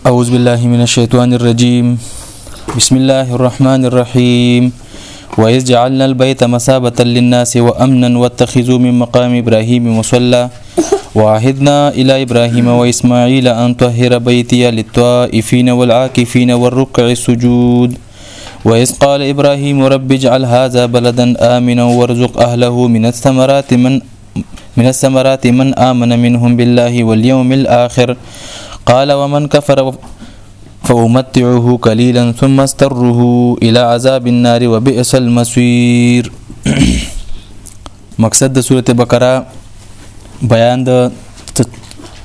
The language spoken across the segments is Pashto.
أعوذ بالله من الشيطان الرجيم بسم الله الرحمن الرحيم وإذ جعلنا البيت مثابة للناس وأمنا واتخذوا من مقام إبراهيم مصلى وعهدنا إلى إبراهيم وإسماعيل أن طهر بيتي للطائفين والعاكفين والركع السجود وإذ قال إبراهيم رب اجعل هذا بلدا آمنا وارزق أهله من الثمرات من من الثمرات من آمن منهم بالله واليوم الآخر قال ومن كفر فأمتعه قليلا ثم استره إلى عذاب النار وبئس المصير مقصد د سوره بقره بیان د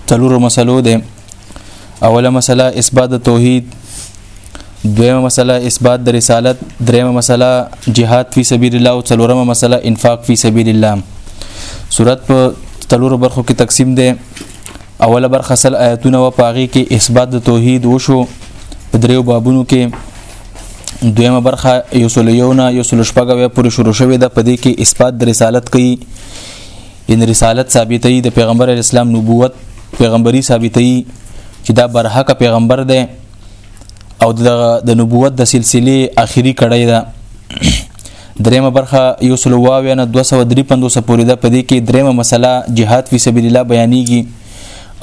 تلورو مسلو ده اوله مسله اثبات د توحید دویمه مسله اثبات د رسالت دریمه مسله جهاد فی سبیل الله او څلورمه مسله انفاق فی سبیل الله صورت په تلورو برخو کې تقسیم ده اوله برخه سل آیاتونه و پاغي کې اثبات د توحید وشو په دریو بابونو کې دویمه برخه یو سل یونا یو سل شپږه پورې شروع شوې ده په دې کې اثبات د رسالت کوي ان رسالت ثابتې د پیغمبر اسلام نبوت پیغمبري ثابتوي چې دا برحق پیغمبر دی او د نبوت د سلسله اخیری کړی ده دریمه برخه یو سلو واوی نه 253 پورې ده په دې کې دریمه مسله جهاد فی سبیل الله بیانېږي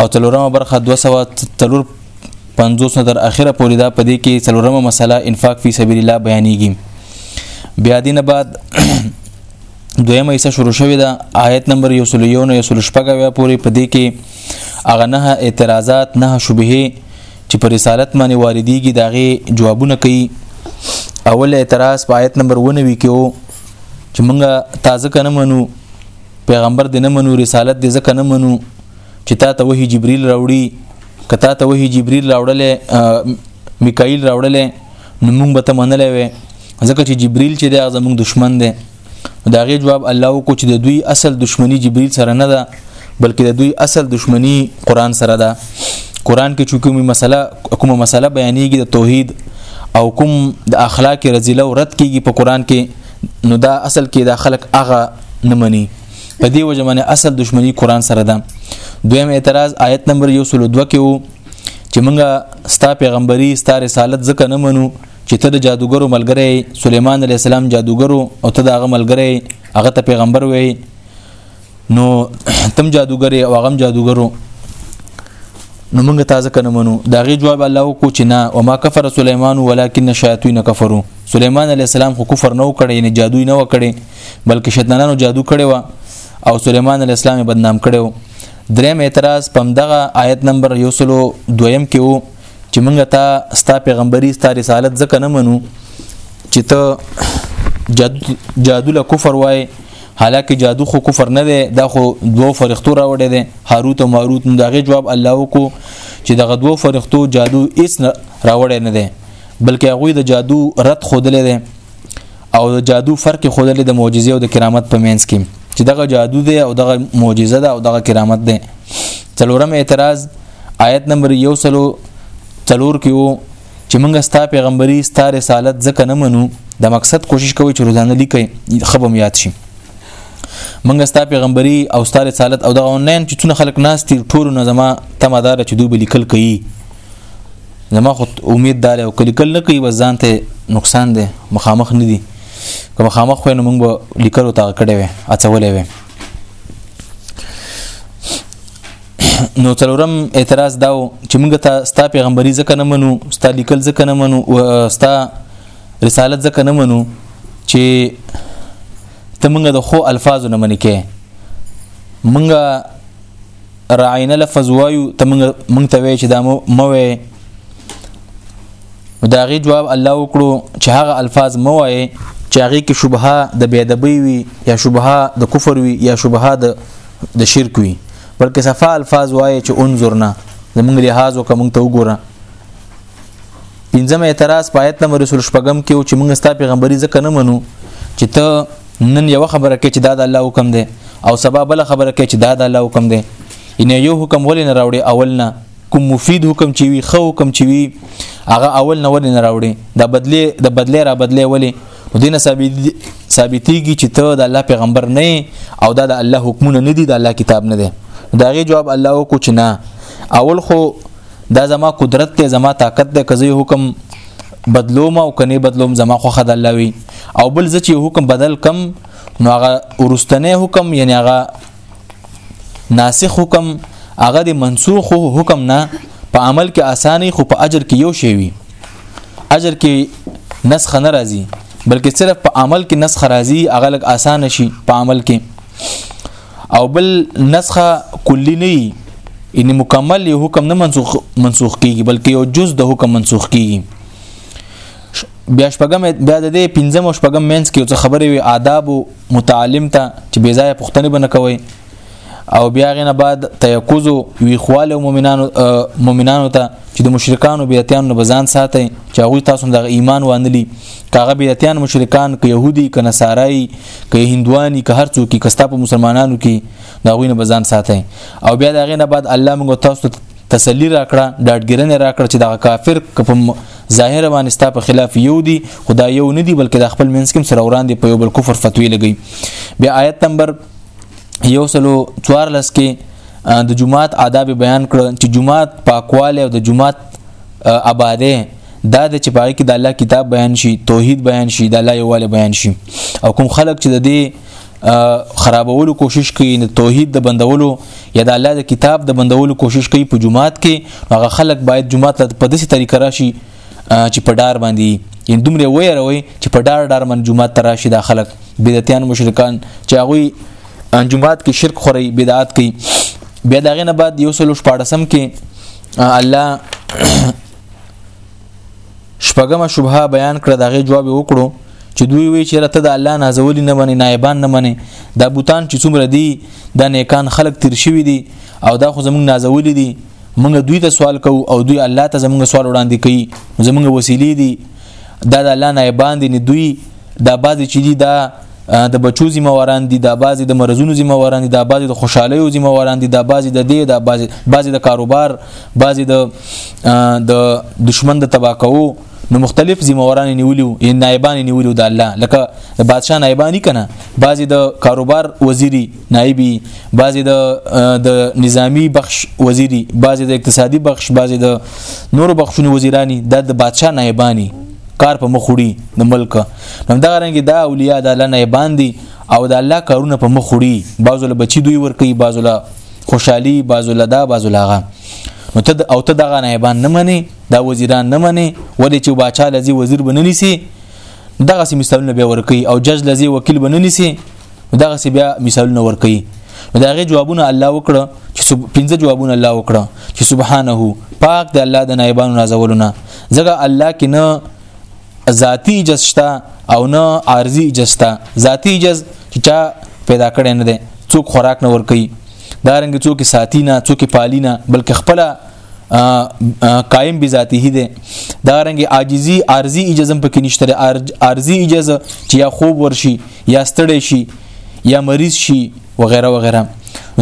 او تلورمه برخه 253 50 نه تر اخره پورې ده په دې کې څلورمه مسله انفاق فی سبیل الله بیانېږي بیا دینه بعد دویمه ایسه شروع شوې ده آیت نمبر یو سلو یو نه یو سلو شپږویا پورې په دې کې هغه نه اعتراضات نه شبهه چې پر رسالت باندې واردېږي د هغې جوابونه کوي اول اعتراض په آیت نمبر ونوي کې و چې موږ تازه کنه منو پیغمبر دې نه منو رسالت دې ځکه نه منو چې تا ته وحي جبريل راوړي کتا ته وحي جبريل راوړلې میکائیل راوړلې نو موږ به ته منلې وې ځکه چې جبريل چې دی زموږ دشمن دی دا غي جواب الله کو چې د دوی اصل دشمنی جبريل سره نه ده بلکې د دوی اصل دشمنی قران سره ده قران کې چې کومه مسله کومه مسله بیانېږي د توحید او کوم د اخلاق رزيله او رد کیږي په قران کې نو دا اصل کې دا خلق اغه نه مني په دې وجه باندې اصل دشمنی قران سره ده دویم اعتراض آیت نمبر 102 کې وو چې مونږه ستا پیغمبري ستا رسالت ځکه نه منو چې ته د جادوګرو ملګری سليمان عليه السلام جادوګرو او ته د هغه ملګری هغه ته پیغمبر وې نو تم جادوګری او هغه جادوګرو نو موږ تازه کنه منو دا غي جواب الله کو چې نه او ما کفر سليمان ولكن الشياطين كفروا سليمان عليه السلام خو کفر نه وکړي نه جادو نه وکړي بلکې شیطانانو جادو کړي وا او سليمان عليه السلام بدنام کړي دریم اعتراض په دغه آیت نمبر یو سلو دویم کې وو چې مونږ ته ستا پیغمبري ستا رسالت ځکه نه منو چې ته جادو, جادو له کفر وای حالکه جادو خو کفر نه دی دا خو دوه فرښتو راوړی دی هاروت او ماروت نو دغه جواب الله وکړو چې دغه دوه فرښتو جادو هیڅ راوړی نه دی بلکې هغه د جادو رد خودلې دی او د جادو فرق خودلې د معجزې او د کرامت په منځ کې چې دغه جادو دی او دغه معجزه ده او دغه کرامت ده څلورم اعتراض آیت نمبر یو سلو څلور کې وو چې موږ ستا پیغمبري ستا رسالت ځکه نه منو د مقصد کوشش کوي چې روزانه لیکي خبم یاد شي موږ ستا پیغمبري او ستا رسالت او دغه اونلاین چې څونه خلک ناس تیر ټولو نه زما تمه دار چې دوی لیکل کوي زما خو امید دار او کلیکل نه کوي بس ځان ته نقصان دی مخامخ نه دي که مخامخ خو نه موږ به لیکلو تا کړی وي اڅولې وي نو څلورم اعتراض داو چې موږ ته ستا پیغمبري ځکه نه منو ستا لیکل ځکه نه منو او ستا رسالت ځکه نه منو چې ته موږ د خو الفاظو نه منې کې موږ راعینه لفظ وایو ته مونږ ته وی چې دا مو وی دا غي جواب الله وکړو چې هغه الفاظ مو وایي چې هغه کې شبهه د بيدبي وي یا شبهه د کفر وي یا شبهه د د شرک وي بلکې صفه الفاظ وایي چې انظرنا زمونږ لحاظ وکړه مونږ ته وګوره پنځم اعتراض په آیت نمبر 16 کې او چې موږ ستا پیغمبري ځکه نه منو چې ته نن یو خبره کې چې دا د الله حکم دی او سبا بل خبره کې چې دا د الله حکم دی ان یو حکم ولې نه راوړي اول نه کوم مفید حکم چې وي خو حکم چې وي هغه اول نه ولې نه راوړي دا بدله د بدله را بدله ولې دینه ثابت ثابتېږي چې ته د الله پیغمبر نه او دا د الله حکمونه نه دي د الله کتاب نه دی دا غي جواب الله کو چې نه اول خو دا زما قدرت ته زما طاقت ده کزه حکم بدلوم او کني بدلوم زما خو خد الله وي او بل زه چې حکم بدل کم نو هغه ورستنه حکم یعنی هغه ناسخ حکم هغه د منسوخ حکم نه په عمل کې اساني خو په اجر کې یو شی وي اجر کې نسخ نه راځي بلکې صرف په عمل کې نسخ راځي هغه لګ اسانه شي په عمل کې او بل نسخه کلی نه یعنی مکمل یو حکم نه منسوخ منسوخ کیږي بلکې یو جز د حکم منسوخ کیږي بیا شپږم بیا د دې پنځم او شپږم مینس کې څه خبرې وي آداب متعلم ته چې بې ځای پښتنه بنه کوي او بیا غنه بعد تیقوز وی خواله مؤمنانو مؤمنانو ته چې د مشرکانو بیاتیانو بزان ساتي چې هغه تاسو د ایمان وانلی کاغه بیاتیان مشرکان که يهودي که نصارای که هندواني که هر څوک که ستا په مسلمانانو کې دا غوینه بزان ساتي او بیا دا غینه بعد الله موږ تاسو ته تسلی راکړه ډاډګرنه راکړه چې دا کافر کوم ظاهر باندې ستا په خلاف یو دی خدای یو نه دی بلکې د خپل منځ کې سره وړاندې په یو بل کفر فتوی لګی بیا آیت نمبر یو سلو 14 کې د جمعات آداب بیان کړ چې جمعات پاکواله او د جمعات اباده دا د چې پاره کې د الله کتاب بیان شي توحید بیان شي د الله یواله بیان شي او کوم خلک چې د دې خرابولو کوشش کوي د توحید د بندولو یا د الله د کتاب د بندولو کوشش کوي په جمعات کې هغه خلک باید جمعات ته په داسې طریقه راشي چې په ډار باندې یې دومره ویروي چې په ډار ډار من جمعات ته راشي د خلک بدعتيان مشرکان چې هغه جمعات کې شرک خوري بدعات کوي بیا دغه نه بعد یو سلو 14 کې الله شپږمه شبهه بیان کړه دغه جواب وکړو چې دوی وی چې رته د الله نازولی نه مني نایبان نه مني دا بوتان چې څومره دي د نیکان خلق تیر شوی دي او دا خو زمونږ نازولی دي موږ دوی ته سوال کوو او دوی الله ته زمونږ سوال وړاندې کوي زمونږ وسیلې دي دا د الله نایبان دي نه دوی دا بعضی چې دي دا د بچو ذمہ واران دي دا بعضی د مرزونو ذمہ واران دي دا بعضی د خوشحالي او ذمہ واران دي دا بعضی د دې دا بعضی بعضی د کاروبار بعضی د د دشمن د تباکو نو مختلف ذمہ واران نیولیو نائبان نیولیو د الله لکه بادشاہ نائبانی کنه بعضی د کاروبار وزیری نایبی بعضی د د نظامی بخش وزیری بعضی د اقتصادي بخش بعضی د نورو بخشونو وزیرانی د د بادشاه نایبانی کار په مخوړي د ملک نو دا رنګ دا اولیاء د الله نه باندې او د الله کارونه په مخوړي بعضو له بچي دوی ور کوي بعضو له خوشحالي بعضو له دا بعضو لاغه نو ته او ته دغه نایبان نه منې دا وزیران نه منې ولې چې باچا لذي وزیر بنلی سي دغه سي مثالونه به ور کوي او جج لذي وکیل بنلی سي دغه سی بیا مثالونه ورکړي داغه جوابونه الله وکړه چې پنځه جوابونه الله وکړه چې سبحانه پاک د الله د نایبانو نازولونه ځکه الله کې نه ذاتی جستا او نه عارضی جستا ذاتی جز چې چا پیدا کړي نه دي څوک خوراک نه ور کوي دارنګ څوک ساتي نه څوک پالي نه بلکې خپل قائم بذاته دی دا رنګ عاجزي ارزي اجازه پکې نشته ارزي اجازه چې یا خوب ورشي یا ستړي شي یا مریض شي وغیرہ وغیرہ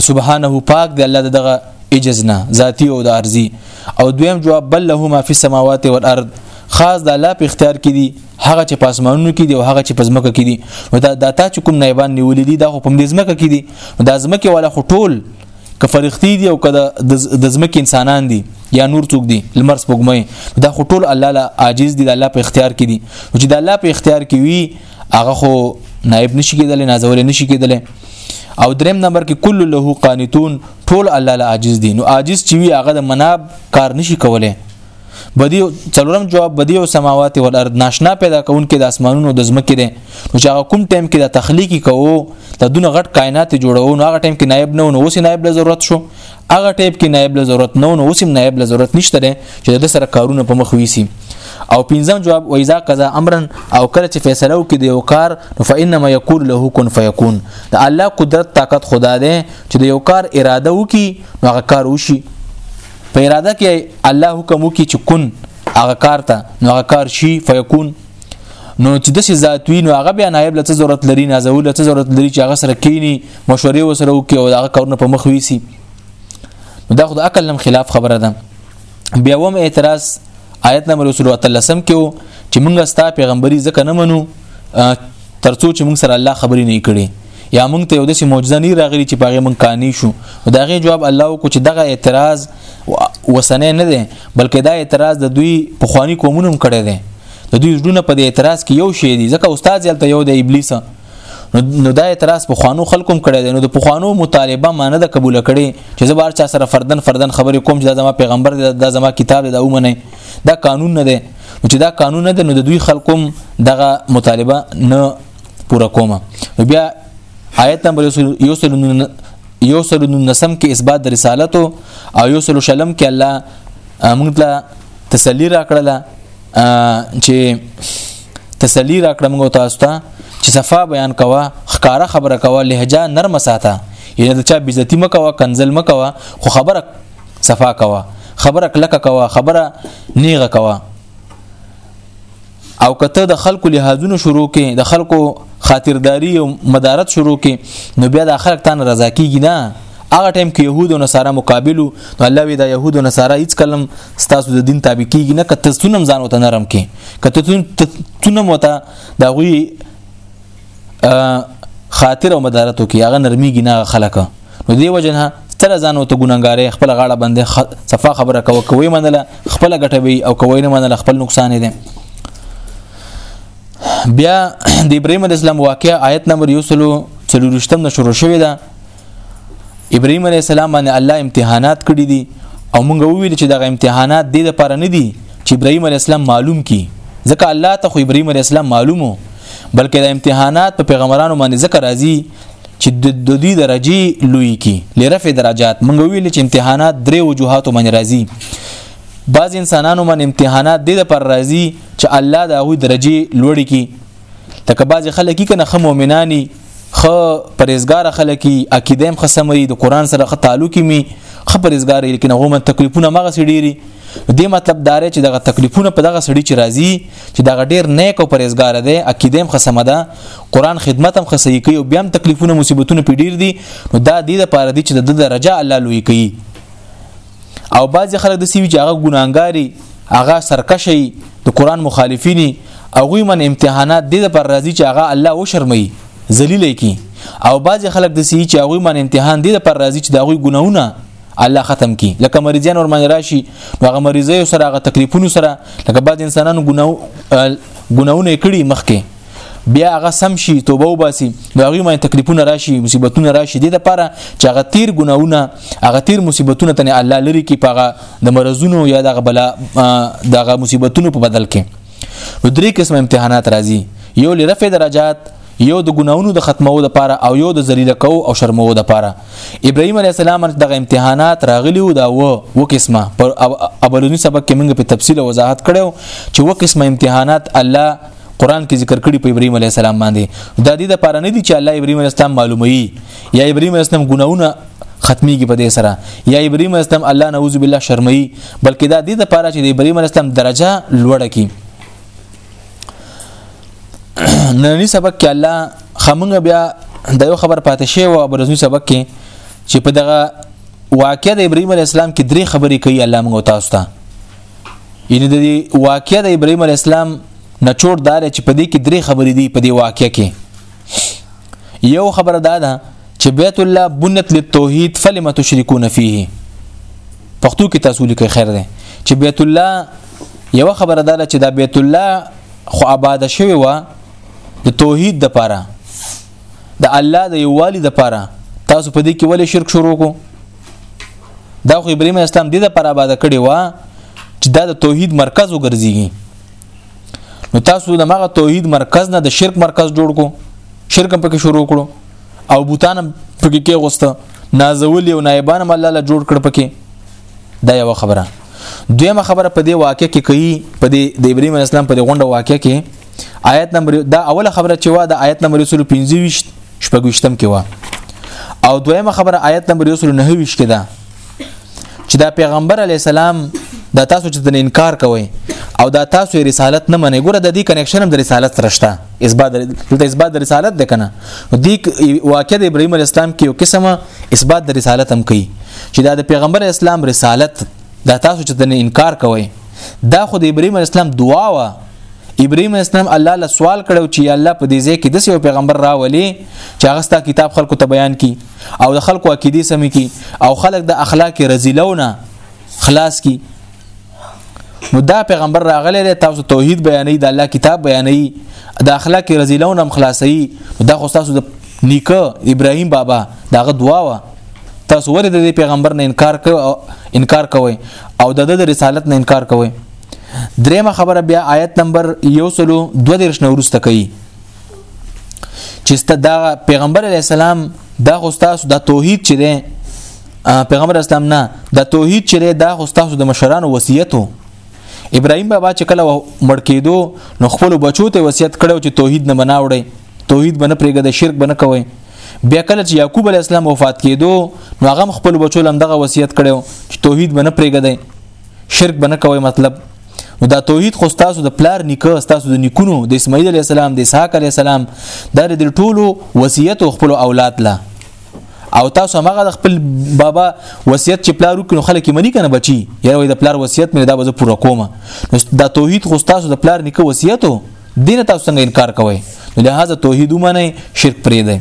سبحانه پاک دی الله دغه اجزنا ذاتی او د ارزي او دویم جواب بل له ما فی السماوات والارض خاص د الله په اختیار کې دي هغه چې پاسمانونو کې دي او هغه چې پزمکه کې دي نو دا د تا چې کوم نایبان نیولې دي دا خو په دې زمکه کې دي دا زمکه والا خو ټول که فرښتې دي او که د ځمکې انسانان دي یا نور څوک دي لمر سپوږمۍ دا خو ټول الله لا عاجز دي د الله په اختیار کې دي چې د الله په اختیار کې وي هغه خو نائب نشي کېدل نازول نشي کېدل او دریم نمبر کې کل له قانتون ټول الله لا عاجز دي نو عاجز چې وي هغه د مناب کار نشي کولای بدی څلورم جواب بدی او سماوات او الارض ناشنا پیدا کون کې د اسمانونو د زمکه دي نو چې هغه کوم ټایم کې د تخلیقي کوو د دونه غټ کائنات جوړو نو هغه ټایم کې نائب نه نو اوس نائب له ضرورت شو هغه ټایم کې نائب له ضرورت نه نو اوس نائب له ضرورت نشته ده چې د سره کارونه په مخ ویسي او پنځم جواب و اذا قضا امرا او کله چې فیصله وکړي د یو کار نو فانما یقول له کن فیکون د الله قدرت طاقت خدا ده چې د یو کار اراده وکړي نو هغه کار وشي په اراده کې الله حکم وکي چې کن هغه کار ته نو هغه کار شي فیکون نو چې د ذات وی نو هغه بیا نائب لته ضرورت لري نه زول لته ضرورت لري چې هغه سره کینی مشورې وسره وکي او هغه کارونه په مخ ویسي دا خو د عقل نم خلاف خبره ده بیا وم اعتراض آیت نمبر 13 کې وو چې مونږه ستا پیغمبري ځکه نه منو ترڅو چې مونږ سره الله خبرې نه کړي یا مونږ ته یو داسې معجزه نه راغلی چې پاغه مونږ قانع شو دا غي جواب الله کو چې دغه اعتراض وسنه نه ده بلکې دا اعتراض د دوی په خواني کومونم کړي ده د دوی ژوند په دې اعتراض کې یو شی دی ځکه استاد یلته یو د ابلیس نو دا اعتراض په خوانو خلکو کړی دی نو د پخوانو مطالبه مانه د قبول کړي چې زبر چا سره فردن فردن خبرې کوم چې دا زما پیغمبر دی دا زما کتاب دی دا ومني دا قانون نه دی چې دا قانون نه دی نو د دوی خلکو دغه مطالبه نه پوره کوم بیا آیت نمبر یو سل یو سل نسم کې اثبات د رسالت او یو سل شلم کې الله موږ ته تسلی راکړه چې تسلی راکړه موږ تاسو ته چې صفا بیان کوا خکاره خبره کوا لهجه نرم ساته یعنی د چا بیزتی مکوا کنزل مکوا خو خبره صفا کوا خبره کلکه کوا خبره نیغه کوا او کته د خلکو لحاظونو شروع کې د خلکو خاطرداري او مدارت شروع کې نو بیا د خلک تان رضا کیږي نه هغه ټیم کې يهود او نصارا مقابلو نو الله وی دا يهود او نصارا هیڅ کلم ستاسو د دین تابع کیږي نه کته سنم ځان وته نرم کې کته تونه موته دا غوي خاطر او مدارت کوي هغه نرميږي نه خلک نو دی وجنه تر ځان او ته ګناګارې خپل غاړه باندې صفه خبره کوي کوي منله خپل ګټوي او کوي نه منله خپل نقصان دي بیا د ابراهيم السلام واقعا آیت نمبر 1 سلو 40 نه شروع شوې ده ابراهيم عليه السلام باندې الله امتحانات کړی دي او موږ وویل چې دغه امتحانات د لپاره نه دي چې ابراهيم عليه السلام معلوم کی ځکه الله ته خو ابراهيم عليه السلام معلومو بلکې د امتحانات په پیغمبرانو باندې ذکر راځي چې د دوی درجه لوی کی لرفع درجات موږ ویل چې امتحانات درې وجوهات باندې راځي بعض انسانانو باندې امتحانات د لپاره راځي چې الله د هغه درجه لوړ کی لکه بعضی خلک کی کنه خه مؤمنانی خه پرېزګار خلک عقیده هم خسمري د قران سره خه تعلق می خه پرېزګار لیکن هغه من تکلیفونه مغه سړيري دې مطلب دار چې دغه تکلیفونه په دغه سړي چې راځي چې دغه ډیر نیک او پرېزګار دی عقیده هم خسمه ده قران خدمت هم خسې کوي او بیا هم تکلیفونه مصیبتونه پیډیر دي نو دا دې لپاره دي چې د درجه الله لوی کوي او بعضی خلک د سیوی چې هغه ګناګاری هغه سرکشي د قران مخالفینی هغه من امتحانات د پر راضی چې هغه الله و شرمي ذلیل کی او بعضی خلک د سیوی چې هغه من امتحان د پر راضی چې د هغه ګناونه الله ختم کی لکه مریضان ور باندې راشي هغه مریضي سره هغه تکلیفونو سره لکه بعض انسانانو ګناو ګناونه کړي مخکې بیا هغه سم شي توبه وباسي نو هغه باندې تکلیفونه راشي مصیبتونه راشي د لپاره چې هغه تیر ګناونه هغه تیر مصیبتونه تنه الله لري کې پاغه د مرزونو یا دغه بلا دغه مصیبتونو په بدل کې نو درې قسم امتحانات راځي یو لرفه درجات یو د ګناونو د ختمو د پاره او یو د ذلیل کو او شرمو د پاره ابراهیم علی السلام دغه امتحانات راغلی و دا و و قسمه پر اولنی سبق کې موږ په تفصیل وضاحت کړو چې و قسمه امتحانات الله قران کې ذکر کړي په ابراهيم عليه السلام باندې د دې د پاره نه دي چې الله ابراهيم عليه السلام معلوموي یا ابراهيم عليه السلام ګناونه ختميږي په دې سره یا ابراهيم عليه السلام الله نعوذ بالله شرمي بلکې دا دې د پاره چې د ابراهيم عليه السلام درجه لوړه کړي نننی سبق کې الله خمنګ بیا د یو خبر پاتې شی او برزنی سبق کې چې په دغه واقع د ابراهيم عليه السلام کې درې خبرې کوي الله موږ تاسو ته یعنی د واقعې د ابراهيم عليه السلام نچوړ دار چې په دې کې درې خبرې دي په دې واقعې کې یو خبره دا ده چې بیت الله بنت للتوحید فلم تشركون فيه پښتو کې تاسو لیکي خیر ده چې بیت الله یو خبره ده چې دا بیت الله خو آباد شوی و د توحید د پاره د الله د یووالي د پاره تاسو په دې کې ولې شرک شروع کو دا خو ابراهيم اسلام دې د پر آباد کړي وا چې دا د توحید مرکز وګرځيږي نو تاسو د مغه توحید مرکز نه د شرک مرکز جوړ کو شرک په کې شروع کړو او بوتان په کې کې غوسته نازول او نایبان مل الله جوړ کړ پکې دا یو خبره دویمه خبره په دې واقع کې کوي په دې د ابراهيم اسلام په دې غونډه واقع کې آیت نمبر دا اوله خبره چې وا د آیت نمبر 25 شپږشتم کې وا او دویمه خبره آیت نمبر 29 کې ده چې دا پیغمبر علی السلام دا تاسو چې د انکار کوئ او دا تاسو رسالت نه منئ ګوره د دې کنیکشن هم د رسالت سره شته اثبات د اثبات د رسالت ده کنه د واقع د ابراهیم علی السلام کې یو قسمه اثبات د رسالت هم کوي چې دا د پیغمبر اسلام رسالت دا تاسو چې د انکار کوئ دا خو د ابراهیم علی السلام دعا وا ابراهيم اسلام الله له سوال کړو چې الله په دې ځای کې د یو پیغمبر راولي چې هغه ستا کتاب خلکو ته بیان کړي او د خلکو عقیده سمې کړي او خلک د اخلاق رزیلونه خلاص کړي نو دا پیغمبر راغلی دی تاسو توحید بیانې د الله کتاب بیانې د اخلاق رزیلونه هم خلاصي دا خو تاسو د نیکه ابراهیم بابا داغه دعا و تاسو ولې د پیغمبر نه انکار کوئ انکار کوئ او د د رسالت نه انکار کوئ دریمه خبره بیا آیت نمبر یو سلو دو دیرش نورسته کوي چې ست دا پیغمبر علی السلام دا خو تاسو د توحید چې دی پیغمبر اسلام نه د توحید چې دا خو تاسو د مشرانو وصیتو ابراهیم بابا چې کله مړ کېدو نو خپل بچو ته وصیت کړو چې توحید نه بناوړي توحید بنه پرېګه د شرک بنه کوي بیا کله چې یعقوب علی السلام وفات کېدو نو هغه خپل بچو لم دغه وصیت کړو چې توحید بنه پرېګه دی شرک بنه کوي مطلب نو دا توحید خو تاسو د پلار نیکه تاسو د نیکونو د اسماعیل علی السلام د اسحاق علی السلام دا د ټولو وصیت او خپل اولاد لا او تاسو هغه د خپل بابا وصیت چې پلار وکړو خلک منی کنه بچي یا د پلار وصیت مې دا به پوره کوم نو دا توحید خو تاسو د پلار نیکه وصیت او دین تاسو څنګه انکار کوئ نو لهدا توحید ومنه شرک پرې ده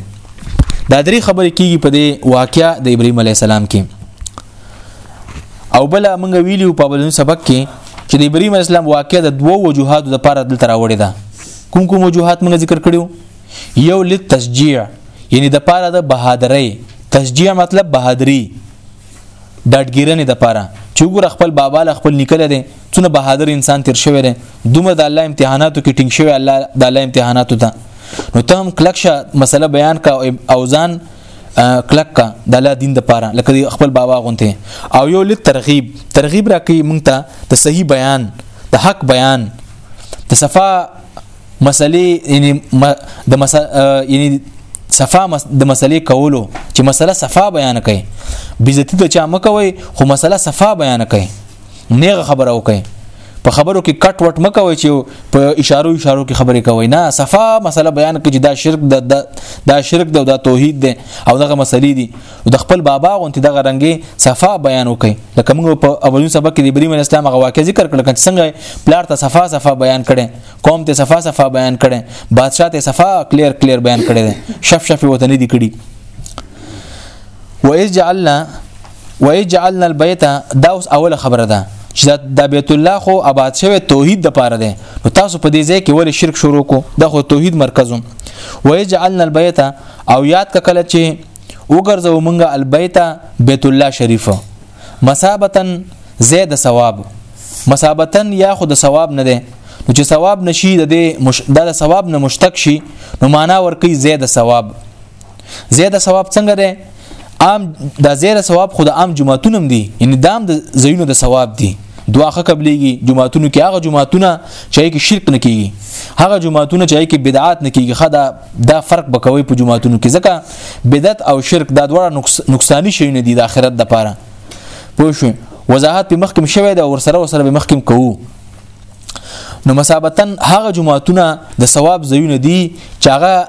دا درې خبرې کیږي په دې واقعیا د ابراهیم علی السلام کې او بل موږ ویلیو په بلون سبق کې چې د ابراهیم اسلام واقعا د دوو وجوهاتو لپاره دلته راوړی ده کوم کوم وجوهات موږ ذکر کړیو یو لید تشجیع یعنی د پاره د بهادرۍ تشجیع مطلب بهادری ډاډګیرنې د پاره چې وګور خپل بابا له خپل نکله دي څونه بهادر انسان تیر شوی دی دومره د الله امتحاناتو کې ټینګ شوی الله د الله امتحاناتو ته نو ته هم کلکشه مسله بیان کا او ځان کلک د الله دین د پاره لکه خپل بابا غونته او یو لید ترغیب ترغیب راکې مونږ ته د صحیح بیان د حق بیان د صفا مسلې یعنی د مس یعنی صفا د مسلې کولو چې مسله صفا بیان کړي بیزتی ته چا مکوي خو مسله صفا بیان کړي نیغه خبره وکړي په خبرو کې کټ وټ مکوي چې په اشارو اشارو کې خبرې کوي نه صفه مسله بیان کړي دا شرک د دا شرک د دا توحید دی او دغه مسلې دي د خپل بابا غونتی دغه رنګي صفه بیان وکړي لکه موږ په اولین سبق کې د ابراهیم اسلام غوا کې ذکر کړل چې څنګه پلار ته صفه صفه بیان کړي قوم ته صفه صفه بیان کړي بادشاہ ته صفه کلیر کلیر بیان کړي شف شف وته نه دي کړي وإذ جعلنا و اجعلنا البيت دا اوس اوله خبره ده چې دا بیت الله خو آباد شوی توحید د پاره ده نو تاسو په دې ځای کې ولې شرک شروع کو دا خو توحید مرکزم و اجعلنا البيت او یاد کله چې وګرځو مونږه البيت بیت الله شریف مسابتن زید ثواب مسابتن یا خود ثواب نه ده نو چې ثواب نشي د دې مش... د ثواب نه مشتق شي نو معنا ورکی زید ثواب زیاده ثواب څنګه دی عام د زیره ثواب خو د عام جمعتونم دي یعنی دام د زینو د ثواب دي دواخه قبليږي جمعتونو کې هغه جمعتونه چې کې شرک نه کیږي هغه جمعتونه چې کې بدعات نه کیږي خدا دا فرق بکوي په جمعتونو کې ځکه بدعت او شرک دا دواړه نقصانی شي نه دي د آخرت لپاره پوه شو وضاحت په مخکم شوی دا ورسره ورسره به مخکم کوو نو مسابتن هغه جمعتونه د ثواب زیونه دي چې هغه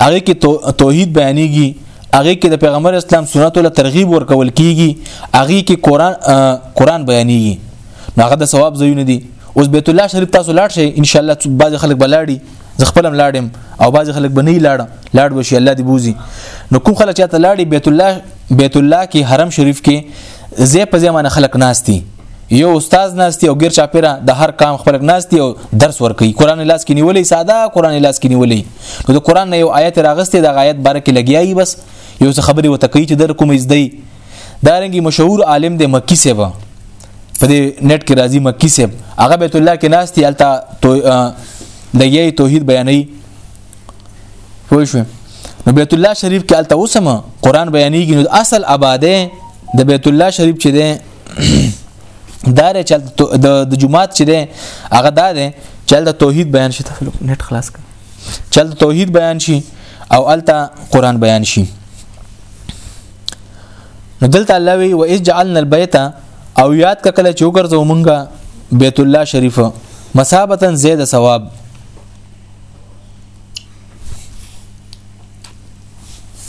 هغه کې تو توحید بیانېږي هغه کې د پیغمبر اسلام سنتو له ترغیب ورکول کیږي هغه کې قران قران بیانېږي هغه د ثواب ځایونه دي اوس بیت الله شریف تاسو لاړ شئ ان شاء الله بعض خلک بلاړي زه خپلم لاړم او بعض خلک به نه لاړم لاړ بشي الله دې بوزي نو کوم خلک چې ته لاړي بیت الله بیت الله کې حرم شریف کې زه په ځمانه خلک ناشتي یو استاد ناشتي او غیر چاپیره د هر کام خلک ناشتي او درس ورکوي قران لاس کې نیولې ساده قران لاس کې نیولې نو د قران یو آیت راغسته د آیت بار کې لګیایي بس یو څه خبري وته کوي چې در کوم ازدی دارنګي مشهور عالم د مکی سیبا په دې نت کې راځي مکی سیب هغه بیت الله کې ناشتي الته تو لګیایي توحید بیانې پوه شو نو بیت الله شریف کې الته اوسمه قران بیانېږي نو اصل آباده د بیت الله شریف چې ده دا رې چل د جمعات چې ده هغه دا ده چل د توحید بیان شي تفلق نت خلاص کړ چل د توحید بیان شي او الته قران بیان شي نو دلته الله وی و اذ جعلنا البيت او یاد کله چې وګرځو مونږه بیت الله شریف مسابتا زید ثواب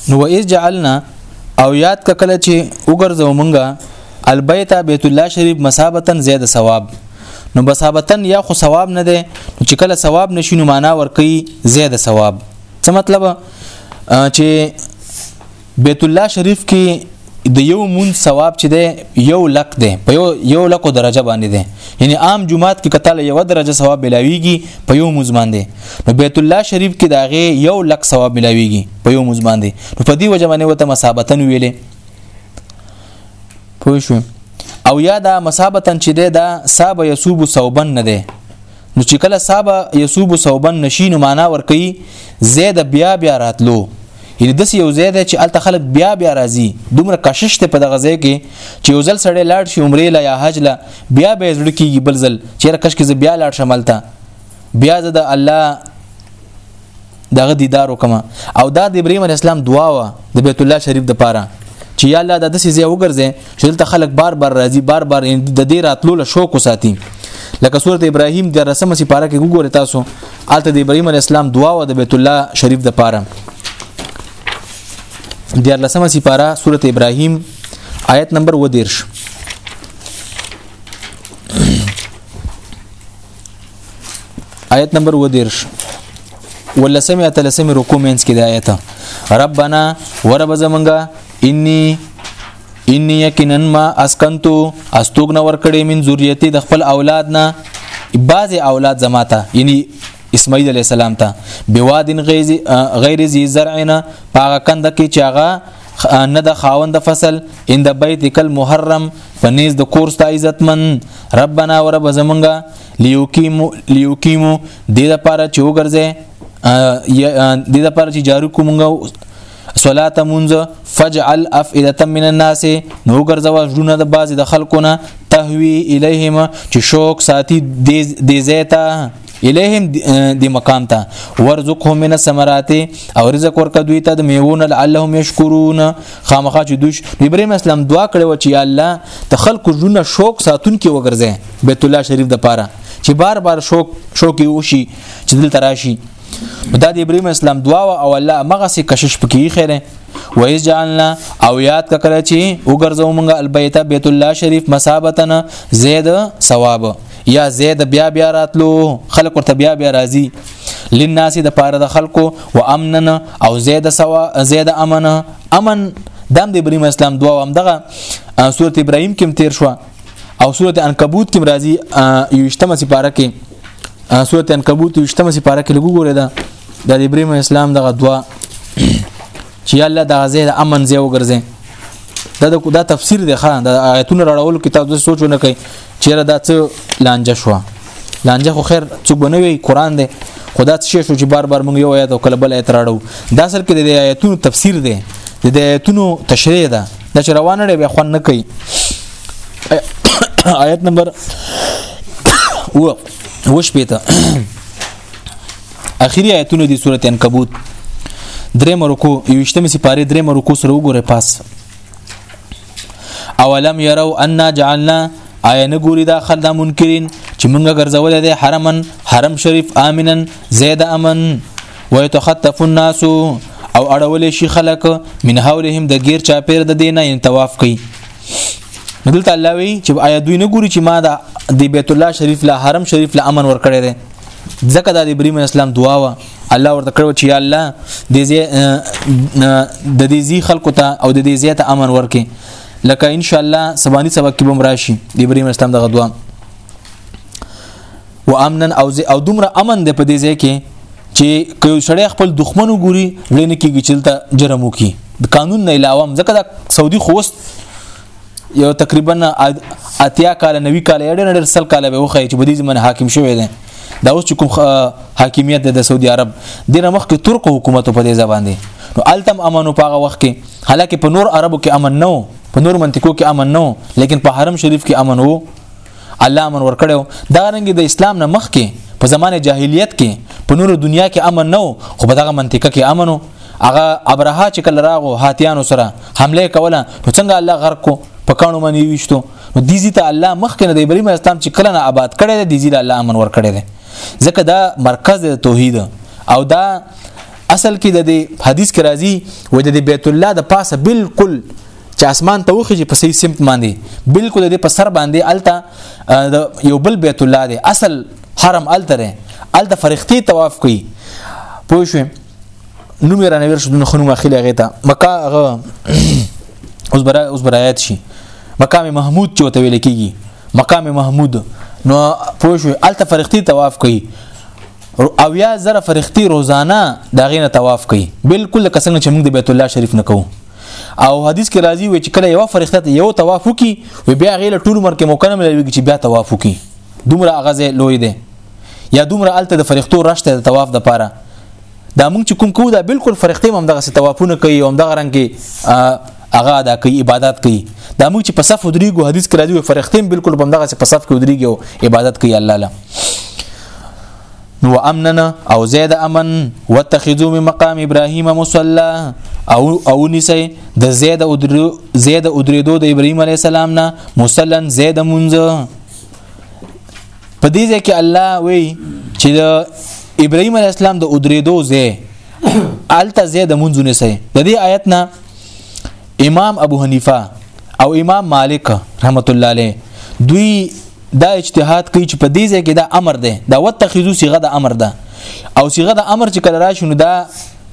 نو وإذ جعلنا او یاد ک کله چې وګرځو مونږه البیت بیت الله شریف مسابتن زیاد ثواب نو مسابتن یا خو ثواب نه ده چې کله ثواب نشینو معنا ور کوي زیاد ثواب څه مطلب چې بیت الله شریف کې د یو مون ثواب چې دی یو لک دی په یو یو لکو درجه باندې دی یعنی عام جمعات کې کتل یو درجه ثواب ملاویږي په یو مون باندې نو بیت الله شریف کې داغه یو لک ثواب ملاویږي په یو مون باندې نو په دې وجه باندې وته مسابتن ویلې پوه شو او یا دا مسابتن چې دی دا صاحب یسوب صوبن نه دی نو چې کله صابه یسوب صوبن نشینو معنا ور کوي زید بیا بیا راتلو یعنی دس یو زید چې الته خلک بیا بیا راځي دومره کشش ته په دغه ځای کې چې یو ځل سړی لاړ شي عمره لا یا حج لا بیا به زړه کیږي بل ځل چیرې کش کې بیا لاړ شملته بیا د الله دغه دیدار وکم او دا د ابراهيم عليه السلام دعا و د بیت الله شریف د پاره چې یا الله دا د سيزه وګرځي چې دلته خلک بار بار راځي بار بار د دې راتلو له شوق ساتي لکه سورته ابراهيم د رسمه سپاره کې وګوره تاسو آلته د ابراهيم عليه السلام دعا و د بیت الله شریف د پاره د رسمه سپاره سورته ابراهيم آیت نمبر 13 آیت نمبر و دیرش ولسمه تلسمه رکو مینس کې د آیت ربنا ورب زمنګا انی انی یقینا ما اسکنتو استوګ نور کړي من ذریته د خپل اولاد نه بعض اولاد زماته یعنی اسماعیل علی السلام ته بوادن غیر ذی زرعنا پاغه کند کې چاغه نه د خاوند فصل ان د بیت کل محرم پنيز د کور ستا عزتمن ربنا ورب زمونږه ليوکيمو ليوکيمو د لپاره چې وګرځي د لپاره چې جارو کومږه صلات منز فجعل افئده من الناس نو ګرځوا ژوند د باز د خلقونه تهوی الیهما چې شوق ساتي د زیتا الیهم دی مقام ته ورزقهم من الثمرات او رزق ورک دوی ته د میوون لعلهم یشکرون خامخا چې دوی ابراهیم اسلام دعا کړې و چې الله ته خلق ژوند شوق ساتون کې وګرځي بیت الله شریف د پاره چې بار بار شوق شوق وشي چې دل تراشي دا د ابراهيم اسلام دعا او الله مغه سي کشش پکې خیره وایز جعلنا او یاد کړه چې وګرځو موږ البیت بیت الله شریف مسابتنا زید ثواب یا زید بیا بیا راتلو خلک ورته بیا بیا راځي لناس د پاره د خلکو و امنن او زید سوا زید امن امن دام د ابراهیم اسلام دوا هم دغه سورته ابراهیم کې تیر شو او سورته عنکبوت کې راځي یو اشتمه سپاره کې سورته عنکبوت یو اشتمه سپاره کې لګوره ده د ابراهیم اسلام دغه دوا چې الله د غزه د امن زیو ګرځي دا د تفسیر دی خان د آیتونو راړول کتاب د سوچونه کوي چیرې دا څه لانجه شو لانجه خو خیر څوک بنوي قران دی خدا څه شو چې بار بار مونږ یو آیت او کله بل آیت راړو دا اصل کې د آیتونو تفسیر دی د آیتونو تشریح ده دا چې روانه لري بیا خوان نه کوي آیت نمبر و وش پیته اخیری آیتونه دی سورته عنکبوت درې مرکو یوشتمه سپاره درې مرکو سره وګوره پاس اولم يروا ان جعلنا آیا نه ګوري دا خلک دا منکرین چې مونږه ګرځول دي حرمن حرم شریف امنن زید امن ويتخطف الناس او اړول شي خلک من حولهم د غیر چا پیر د دینه ان طواف کوي دلته الله وی چې آیا دوی نه ګوري چې ما دا د بیت الله شریف له حرم شریف له امن ور کړی دی ځکه د ابراهیم اسلام دعا و الله ورته کړو چې الله دې د دې زی خلکو ته او د دې زی ته امن ورکې لکه ان شاء الله سبانی سبق کې بم راشي د ابراهيم اسلام دغه دوا وامنن او او دومره امن د په دې ځای کې چې کوي سړی خپل دښمن وګوري ورنه کېږي چې تل جرم وکي د قانون نه علاوه ځکه د سعودي خوست یو تقریبا اتیا کال نوي کال اړ نه ډېر سل کال به وخی چې بدی زمن حاکم شوی دی دا اوس کوم حاکمیت د سعودي عرب دنه مخکې ترک حکومت په دې ځبان دی نو التم امنو پاغه وخت کې حالکه په نور عربو کې امن نو په نور منطقو کې امن نو لیکن په حرم شریف کې امن وو الله امن ورکړو دا رنګ د اسلام نه مخ کې په زمانه جاهلیت کې په نورو دنیا کې امن نه خو په دغه منطقه کې امنو هغه ابرها چې کله راغو هاتیانو سره حمله کوله نو څنګه الله غرق کو په کانو باندې ویشتو نو دیزی ته الله مخکې د ابراهیم اسلام چې کله نه آباد کړي د دیزی الله امن ور کړي دي ځکه دا مرکز د توحید او دا اصل کې د حدیث کې راځي و د بیت الله د پاسه بالکل چې اسمان ته وخیږي په صحیح سمت باندې بالکل دې په سر باندې الته یو بل بیت الله دی اصل حرم الته دی الته فرښتې طواف کوي پوه شو نو مې رانویر شو نو خنو مخې لغه ته مکه هغه اوس برا اوس برایت شي مقام محمود چې وته ویل کیږي مقام محمود نو پوه شو الته فرښتې طواف کوي او یا زره فرښتې روزانه دا غینه طواف کوي بالکل کسنګ چې موږ د بیت الله شریف نه کوو او حدیث کې راځي وي چې کله یو فرښتہ ته یو طواف وکي وي بیا غیله ټول عمر کې مکرم لوي چې بیا طواف وکي دومره اغازه لوی دی یا دومره الته د فرښتو راشته د طواف د پاره دا موږ چې کوم کو دا بالکل فرښتې هم دغه طوافونه کوي او دغه رنګ کې اغا دا کوي عبادت کوي دا موږ چې په صف ودرېګو حدیث کې راځي فرښتې هم بالکل بمدغه په صف کې ودرېږي او عبادت کوي الله له نو امنن او زید امن واتخذو من مقام ابراهیم مصلا او او نسی د زید او زید او درېدو د ابراهیم علی السلام نه مصلا زید منځ په دې ځکه الله وی چې د ابراهیم علی السلام د ادریدو زه الته زه د منځ نسی د دې آیت نه امام ابو حنیفه او امام مالک رحمت الله علیه دوی دا اجتهاد کوي چې په دې ځای کې دا امر دی دا وتخذو صيغه د امر ده او صيغه د امر چې کله راشي نو دا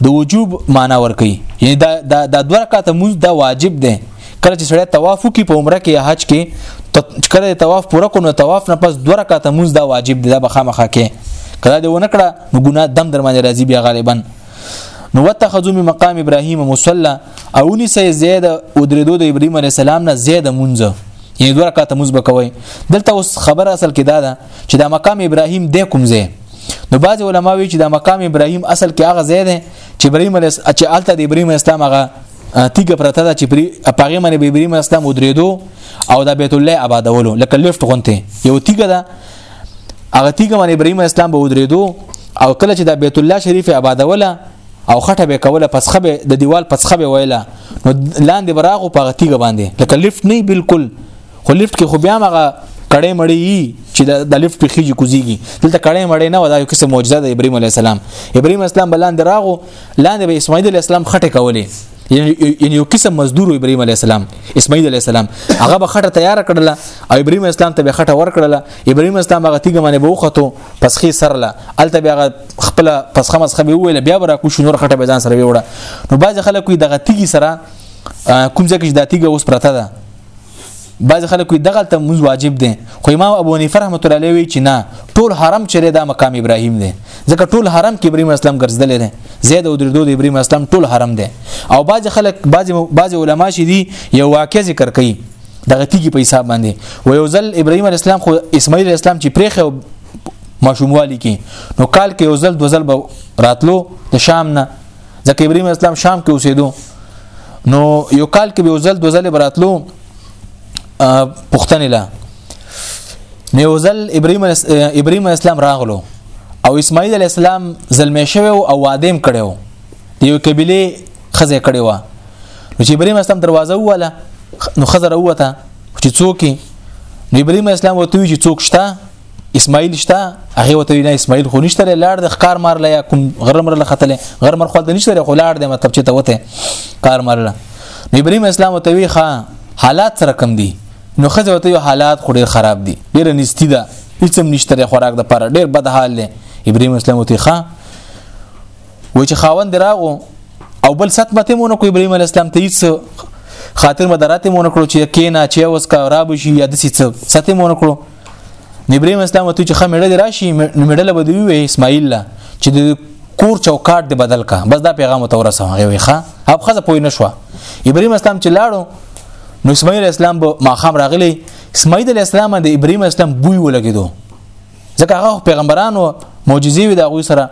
د وجوب معنا ور کوي یعنی دا دا, دا دوه رکعاته موږ دا واجب دی کله چې سړی طواف کوي په عمره کې یا حج کې کله طواف پوره کړو طواف نه پس دوه رکعاته موږ دا واجب دی دا بخامخه کې کله دې ونه کړه نو ګناه دم در باندې راځي بیا غالبا نو وتخذو من مقام ابراهیم مصلا او نسې زید او درېدو د ابراهیم علی السلام نه زید مونږ یې دوه رکعات مونږ بکوي دلته اوس خبره اصل کې دا ده چې دا مقام ابراهیم د کوم ځای نو بعض علما وی چې دا مقام ابراهیم اصل کې هغه ځای دی چې ابراهیم علی چې الته د ابراهیم اسلام هغه تیګه پرته ده چې پری پاغه باندې ابراهیم اسلام ودرېدو او د بیت الله آبادولو لکه لفت غونته یو تیګه ده هغه تیګه باندې ابراهیم اسلام به ودرېدو او کله چې د بیت الله شریف آبادوله او خټه به کوله پسخه به د دیوال پسخه به ویله نو لاندې براغو په غتیګه باندې لکه لیفت نه بالکل خو لیفت کې خو بیا مغه کړې مړې چې د لیفت په خېږي کوزيږي دلته کړې مړې نه ودا یو کیسه معجزه د ابراهيم عليه السلام ابراهيم اسلام بلاند راغو لاندې به اسماعیل عليه السلام خټه کولې یعنی یو قسم مزدور ابراهيم عليه السلام اسماعیل عليه السلام هغه به خټه تیار کړله او ابراهيم اسلام ته به خټه ور کړله ابراهيم اسلام هغه تیګه باندې بوختو پسخي سرله الته به هغه خپل پسخه مسخه به ویل بیا ورا کو شنور خټه به ځان سره ویوړه نو باز خلک کوي دغه تیګي سره کوم ځکه چې د تیګه اوس پرته ده بعض خلک وي دغه ته موږ واجب دي خو امام ابو حنیفه رحمۃ اللہ علیہ وی چې نه ټول حرم چره دا مقام ابراهیم دی ځکه ټول حرم کې ابراهیم اسلام ګرځدل دي زید او دردو د ابراهیم اسلام ټول حرم دی او بعض خلک بعض بعض علما شې دي یو واقع ذکر کوي دغه تیږي په حساب باندې و یو ځل ابراهیم اسلام خو اسماعیل اسلام چې پرېخه ماشوموالي کې نو کال کې یو ځل دوزل به راتلو د شام نه ځکه ابراهيم اسلام شام کې اوسېدو نو یو کال کې به وزل دوزل براتلو پښتنې لا نو وزل ابراهيم ابراهيم اسلام راغلو او اسماعیل علی السلام زلمی شوی او وادم کړو یو قبيله خزه کړی و نو چې ابراهيم اسلام دروازه وواله نو خزه راوته چې څوک نو ابراهيم اسلام وته چې څوک شته اسماعیل شته هغه وته نه اسماعیل خو نشته لاړ د خار مار لیا کوم غرمر له خطلې غرمر خو د نشته خو لاړ د مطلب چې ته وته خار مار له ابراهيم اسلام وته وی ښا حالات سره کم دي نو خځه وته یو حالات خو ډیر خراب دي ډیر نستی ده هیڅ هم نشته خوراک د پاره ډیر بد حال دی ابراهيم اسلام وته ښا و چې خاوند راغو او بل ست مته مونږ کو ابراهيم اسلام ته هیڅ خاطر مدارات مونږ کړو چې کینا چې اوس کا را بشي یا د ست مونږ کړو د ابراهيم اسلام ته چې خمړه دی راشي مړله به دی وي اسماعیل لا چې د کور چوکاټ دی بدل کا بس دا پیغام ته ورسوه هغه وي ښه هب خزه پوي نشو ابراهيم اسلام چې لاړو نو اسماعیل اسلام به ماخام راغلی اسماعیل اسلام د ابراهيم اسلام بوی ولګیدو ځکه هغه پیغمبرانو معجزې وي د هغه سره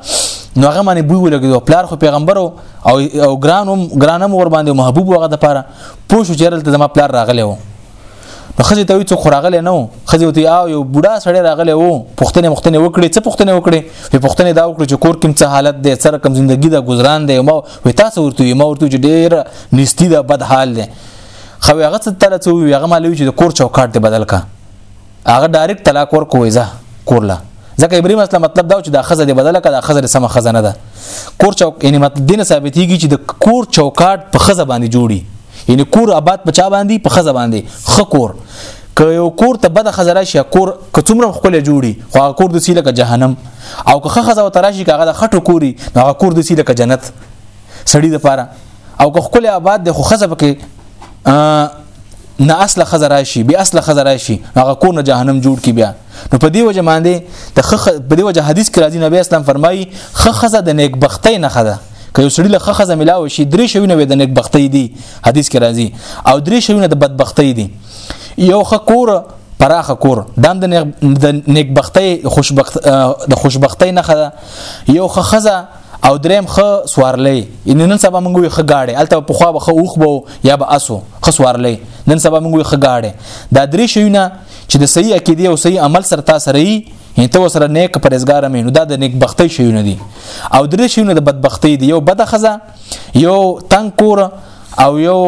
نو هغه باندې بوی ولګیدو پلار خو پیغمبر او او ګرانم ګرانم ور باندې محبوب وغه د پاره پوه شو چې رلته زما پلار راغلی و نو خځه ته وی څوک راغلی نه و خځه وتی او یو بوډا سړی راغلی وو پښتنه مختنه وکړي څه پښتنه وکړي په پښتنه دا وکړي چې کور کوم څه حالت دی سره کوم ژوندۍ دا گزاران دی ما وی تاسو ورته ما ورته چې ډیر نستی دا بد حال دی خو هغه څه تل څو هغه مالوي چې کور چوکاټ دی بدل کا هغه ډایرکټ طلاق ورکوي ځه کورلا ځکه ابراهيم اصله مطلب دا چې دا خزه دی بدله کړه خزه سم خزه نه ده کور چوک یعنی مطلب دینه ثابتېږي چې د کور چوکاټ په خزه باندې جوړي یعنی کور آباد په چا باندې په خزه باندې خکور که یو کور ته بد خزره شي کور که څومره خپل جوړي خو هغه کور د سیله که جهنم او که خزه وتراشي هغه د خټو کوري هغه کور د سیله که جنت سړی د پاره او که خپل آباد د خو خزه پکې نه اصله خزه راشي بیا اصله خزه راشي هغه کور نه جهنم جوړ کی بیا نو په دې وجه باندې د خخ په دې وجه حدیث کې راځي نبی اسلام فرمایي خخزه د نیک بختۍ نه خده که یو سړی له خخزه ملاو شي درې شوی نه د نیک بختۍ دی حدیث کې راځي او درې شوی نه د بدبختۍ دی یو خکور پراخه کور دام د نیک بختۍ خوشبخت د خوشبختۍ نه خده یو خخزه او دریم خ سوارلې ان نن سبا موږ یو خ گاډي الته په خو به خ اوخ بو یا به اسو خ سوارلې نن سبا موږ یو خ گاډي دا درې شیونه چې د صحیح عقیده او صحیح عمل سره تا سره یي یعنی ته سره نیک پرېزګار مې نو دا د نیک بختۍ شیونه دي او درې شیونه د بدبختۍ دي یو بد خزه یو تنگ کور او یو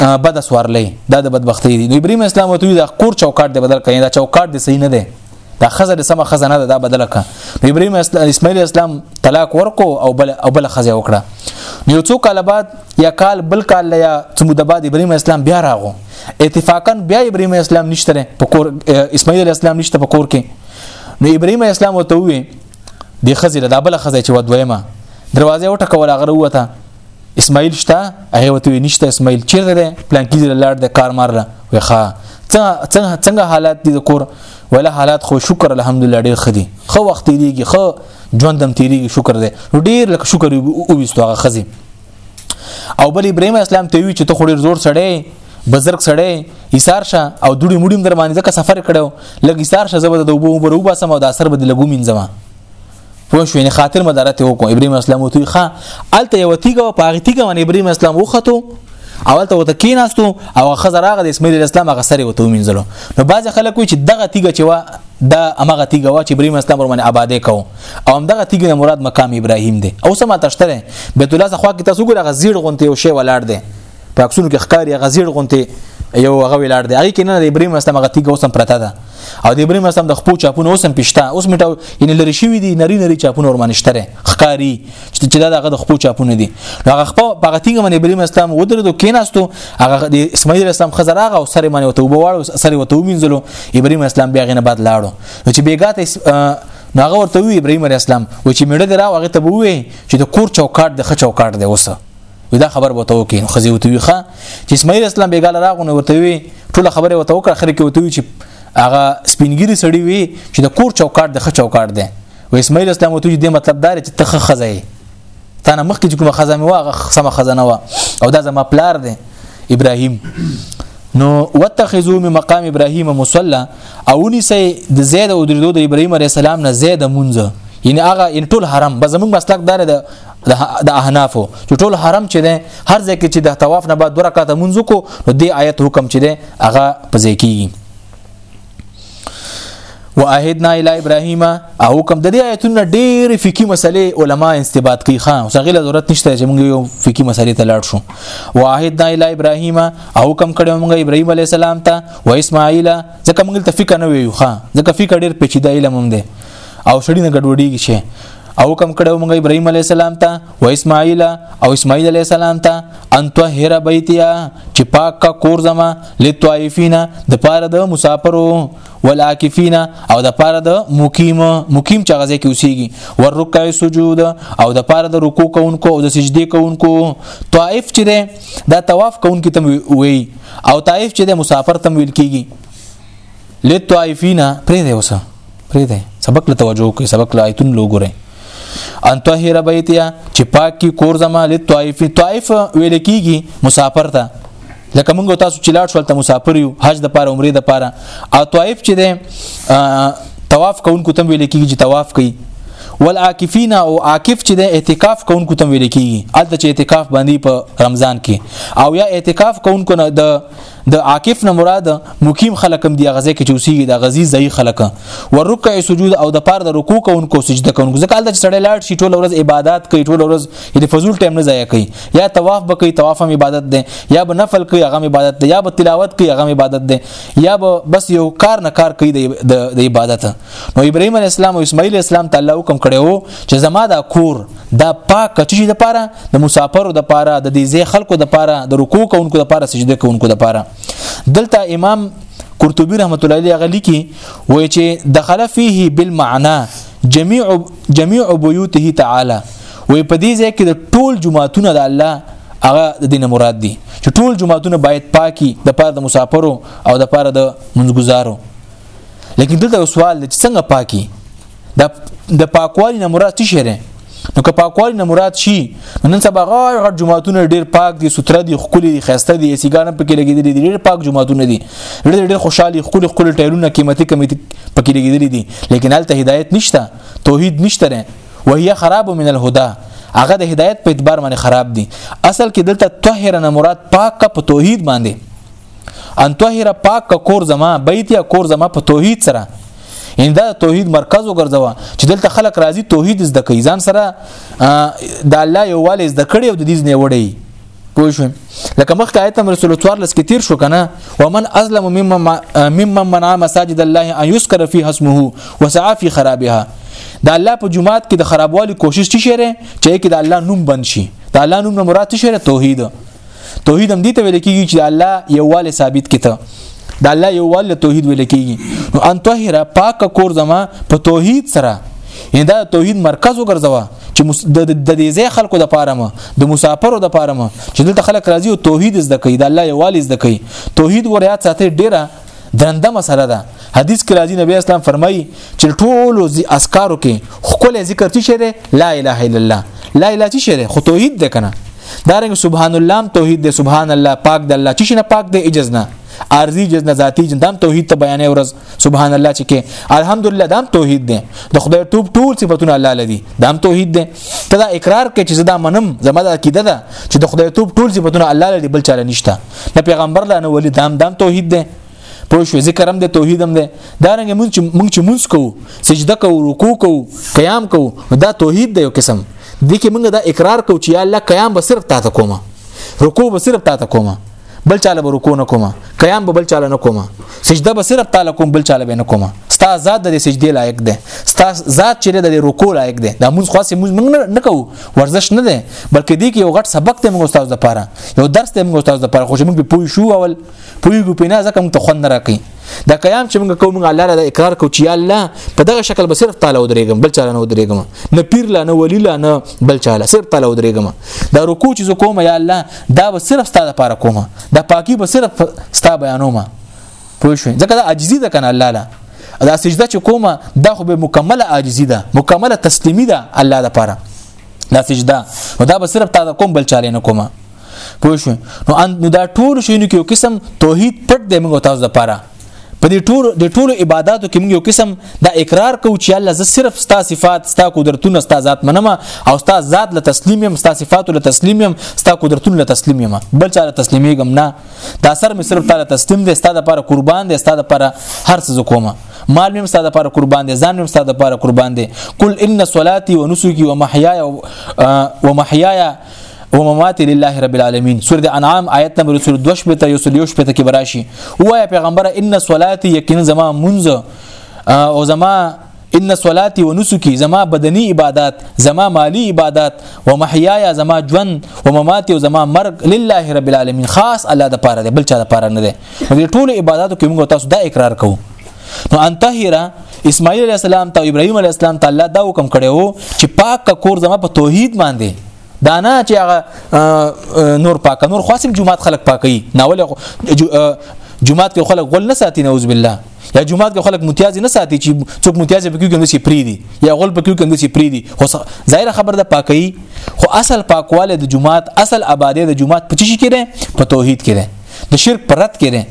بد سوارلې دا د بدبختۍ دي نو ابراهيم اسلام وته دا کور چوکاټ دی بدل کړي دا چوکاټ دی صحیح نه دی دا خزه د سم خزه نه ده دا بدل کړه نو ابراهيم اسماعیل اسلام طلاق ورکو او بل او بل خزه وکړه نو څو کال بعد یا کال بل کال یا څو مده بعد ابراهيم اسلام بیا راغو اتفاقا بیا ابراهيم اسلام نشته په کور اسماعیل اسلام نشته په کور کې نو ابراهيم اسلام وته وي د خزر د بل خزر چې ودویمه دروازه وټکول هغه وروته اسماعیل شته هغه وته نشته اسماعیل چیرته ده پلان کې لاړ د کار مار را وخا څنګه څنګه حالات دي د کور ولا حالات خو شکر الحمدلله ډیر خدي خو وخت دیږي خو ژوندم تیریږي شکر دې ډیر لکه شکر او وستو هغه خزي او بل ابراهيم اسلام ته وی چې ته خوري زور سړې بزرګ سړې ایثار شه او دوړي موډي در باندې ځکه سفر کړو لګ ایثار شه زبر د وبو وبو وبا سم او د اثر بده لګو مين زما پوه شو نه خاطر مدارت وکړو ابراهيم اسلام وته ښه الته یو تیګه په هغه تیګه باندې ابراهيم اسلام وختو اول ته وته کیناستو او خزراغه د اسماعیل اسلام هغه سره وته ومنځلو نو بعض خلک وي چې دغه تیګه چې وا دا امغه تیګه وا چې ابراهیم اسلام ورمنه آبادې کو او همدغه تیګه نه مراد مقام ابراهیم دی او سم تشتره بیت الله ځخوا کې تاسو ګره غزیر غونته یو شی ولاړ دی په عکسونو کې ښکاری غزیر غونته یو هغه ولاړ دی هغه کې نه د ابراهیم اسلام هغه تیګه اوسم پرته ده او د ابراهیم اسلام د خپو چاپونه اوسم پښتا اوس میټاو یعنی لری شوی دی نری نری چاپونه ورمنشتره ښکاری چې دا دغه د خپل چاپونه دي نو هغه خپل هغه تینګ باندې ابراهيم اسلام ودرېدو کیناستو هغه د اسماعیل اسلام خزر هغه او سره باندې توبه واړو سره وته وینځلو ابراهيم اسلام بیا غنه بعد لاړو چې بیګاته ناغه ورته وی ابراهيم اسلام و چې میړه درا هغه ته وې چې د کور چوکاټ د خ چوکاټ دی اوسه دا خبر وته وکي خزي وته وی ښا چې اسماعیل اسلام بیګاله راغونه ورته وی ټول خبره وته وکړه خره کې وته وی چې هغه سپینګری سړی وی چې د کور چوکاټ د خ چوکاټ دی و اسماعیل اسلام ته دې مطلب دار چې تخ خزای تا نه مخکې کوم خزا مې واغه سم خزانه وا او دا زما پلار دی ابراهیم نو واتخذو من مقام ابراهیم مصلا او نسی د زید او درو د ابراهیم علی السلام نه زید مونږه یعنی هغه ان ټول حرم به زمونږ مسلک دار د د احنافو چې ټول حرم چې ده هر ځای کې چې د طواف نه بعد دوه رکعاته مونږ کو نو دی آیت حکم چې ده هغه پځې کیږي واهدنا الی ابراهیم او کوم د دې آیتونو ډېر فقہی مسلې علما استنباط کوي خان اوس غیله ضرورت نشته چې موږ یو فقہی مسلې ته لاړ شو واهدنا الی ابراهیم او کوم کړه موږ ابراهیم علی السلام ته و اسماعیل ځکه موږ ته فقہ نه ویو خان ځکه فقہ ډېر پیچیده علم هم دی او شړی نه ګډوډیږي شي او کم کړه موږ ابراهيم عليه السلام ته او اسماعيل او اسماعيل عليه السلام ته ان طهره بيتيا چې پاک کا کور زما لطائفین د پاره د مسافرو والعاکفین او د پاره د مقیم مقیم چې غزه کې اوسېږي ور رکع سجود او د پاره د رکوع کوونکو او د سجدي کوونکو طائف چې ده دا طواف کوونکو تم وی او طائف چې د مسافر تم ویل کېږي لطائفینا پرې دی اوسه پرې دی سبق له توجه کوي سبق له آیتون لوګره ان طاهر بیتیا چې پاک کی کور زما لطائف طائف ویل کیږي مسافر ته لکه موږ تاسو چې لاړ شول ته مسافر یو حج د پاره عمره د پاره او طائف چې ده طواف کوونکو تم ویل کیږي چې طواف کوي والعاکفین او عاکف چې د اعتکاف کوونکو تم ویل کیږي الته چې اعتکاف باندې په رمضان کې او یا اعتکاف کوونکو نه د د عاکف نه مراد مقیم خلق هم دی غزه کې چوسیږي د غزي ځای خلق او رکع سجود او د پار د رکوع کوونکو سجده کوونکو ځکه د سړی لاړ شي ټول ورځ عبادت کوي ټول ورځ د فضول ټیم نه ضایع کوي یا طواف به کوي طواف هم عبادت ده یا به نفل کوي هغه عبادت ده یا به تلاوت کوي هغه عبادت ده یا به بس یو کار نه کار کوي د عبادت نو ابراهيم عليه السلام او اسماعیل اسلام تعالی حکم کړو چې زما دا کور دا پاک چې د پاره د مسافرو د پاره د دې ځای خلکو د پاره د رکوع کوونکو د پاره سجده کوونکو د پاره دلته امام قرطبي رحمت الله علیه غلی کی وای چې دخل فيه بالمعنى جميع جميع بيوته تعالی وای په دې ځای کې د ټول جمعهتون د الله هغه د دین مراد دي چې ټول جمعهتون باید پاکي د پاره د مسافرو او د پاره د منځګزارو لیکن دلته سوال چې څنګه پاکي د د پاکوالي نه مراد څه شی دی نو که پاکوالي نه مراد شي نن سبا غړ غړ جماعتونه ډیر پاک دي ستر دي خولي دي خسته دي سیګان پکې لګیدلې دي ډیر پاک جماعتونه دي ډیر ډیر خوشحالي خولي خولي ټایلونه قیمتي کمیتي پکې لګیدلې دي لیکن هلته هدایت نشته توحید نشته وهي خراب من الهدى هغه د هدایت په اعتبار باندې خراب دي اصل کې دلته طاهر نه مراد پاک کا په توحید باندې ان طاهر پاک کا کور زما بیت یا کور زما په توحید سره ان دا توحید مرکز وګرځوا چې دلته خلک راضي توحید زده کوي ځان سره د الله یو والي زده کړي او د دې نه وړي پوه شو لکه مخکې آیت نمبر 34 لس کې تیر شو کنه ومن ازلم ممن ممن منع مساجد الله ان يذكر فيها اسمه وسعى في خرابها د الله په جماعت کې د خرابوالي کوشش چی شره چې کې د الله نوم بند شي د الله نوم نه مراد چی شره توحید توحید هم دي ته ویل کیږي چې الله یوواله ثابت کړي د الله یو ول توحید ویل کیږي نو ان طاهر پاک کور زما په توحید سره ان دا توحید مرکز وګرځوا چې د دې ځای خلکو د پاره ما د مسافرو د پاره ما چې دلته خلک راځي او توحید زده کوي د الله یووالي زده کوي توحید وریا ساتي ډیره درنده مسله ده حدیث کې راځي نبی اسلام فرمایي چې ټولو اسکارو کې خپل ذکر څه شری لا اله الا الله لا اله څه شری خو توحید ده کنه دارنګ سبحان الله توحید ده سبحان الله پاک ده الله چې نه پاک ده اجز نه ارزي جز نه ذاتی جن دام توحید ته بیانې ورځ سبحان الله چې کې الحمدلله دام توحید ده د خدای ټوب ټول صفاتونه الله لدی دام توحید ده ته دا اقرار کې چې زدا منم زما د عقیده ده چې د خدای ټوب ټول صفاتونه الله لدی بل چاله نشته د پیغمبر لا نه ولید هم دام توحید ده پوه شو ذکر هم د توحید هم ده دا رنګ مونږ چې مونږ چې مونږ کوو سجده کوو رکوع کوو قیام کوو دا توحید دی یو قسم د کې مونږ دا اقرار کوو چې الله قیام به صرف تاسو کومه رکوع به صرف تاسو کومه بل چاله به رکوع نه کومه قیام به بل چاله نه کومه سجده به صرف تعالی کوم بل چاله به نه کومه ستا ذات د سجدي لایق ده ستا ذات چې د رکوع لایق ده دا مونږ خاصه مونږ نه کوو ورزش نه دی بلکې دی کې یو غټ سبق ته موږ استاد لپاره یو درس ته موږ استاد لپاره خو چې موږ پوه شو اول پوه ګو پینا ځکه موږ ته خوند راکې دا قیام چې موږ کوم الله له اقرار کو چې الله په دغه شکل به صرف تعالی ودرېګم بل چاله نه ودرېګم نه پیر لا نه ولی لا نه بل چاله صرف تعالی ودرېګم دا رکوع چې کوم یا الله دا به صرف ستاسو لپاره کوم دا پاکي به صرف ستاسو بیانوم پوه شو ځکه دا عاجزي ده کنه الله لا دا سجده چې کومه دا خو به مکمله عاجزي ده مکمله تسلیمي ده الله لپاره دا سجده نو دا به صرف تا دا کوم بل چاله نه کومه پوه شو نو نو دا ټول شینو کې یو قسم توحید پټ دی موږ تاسو لپاره په دې ټولو د ټولو عبادتو کې موږ یو قسم دا اقرار کوو چې الله زه صرف ستا صفات ستا قدرتونه ستا ذات منم او ستا ذات له تسلیم يم ستا صفات له تسلیم يم ستا قدرتونه له تسلیم يم بل چا له تسلیمېږم نه دا سر مې صرف تعالی تسلیم دي ستاده لپاره قربان دي ستاده لپاره هر څه کومه مال مم ستاده لپاره قربان دي ځان مم ستاده لپاره قربان دي قل ان صلاتي ونسكي ومحياي ومحياي وممات لله رب العالمین سورۃ انعام آیت نمبر 22 په یو سل یو شپه کې براشي وای پیغمبر ان صلاتي یقینا زما منځ او زما ان صلاتي ونسكي زما بدني عبادت زما مالی عبادت ومحيايا زما جون ومماتي او زما مرګ لله رب العالمین خاص الله د پاره دی بل چا د پاره نه دی دې ټول عبادتو کې موږ تاسو دا اقرار کوو نو انتهره اسماعیل علی السلام ته ابراهیم علی السلام ته الله دا حکم کړو چې پاک کور زما په توحید باندې دا نه چې هغه نور پاک نور خاصم جمعات خلق پاکي ناول جمعات کې خلق غول نه ساتي نعوذ بالله یا جمعات کې خلک متیازي نه ساتي چې څوک متیازي پکې کوي چې پری دي یا غول پکې کوي چې پری دي خو ظاهر خبر ده پاکي خو اصل پاکواله د جمعات اصل آبادې د جمعات په چی کې ده په توحید کې ده د شرک پرد کې ده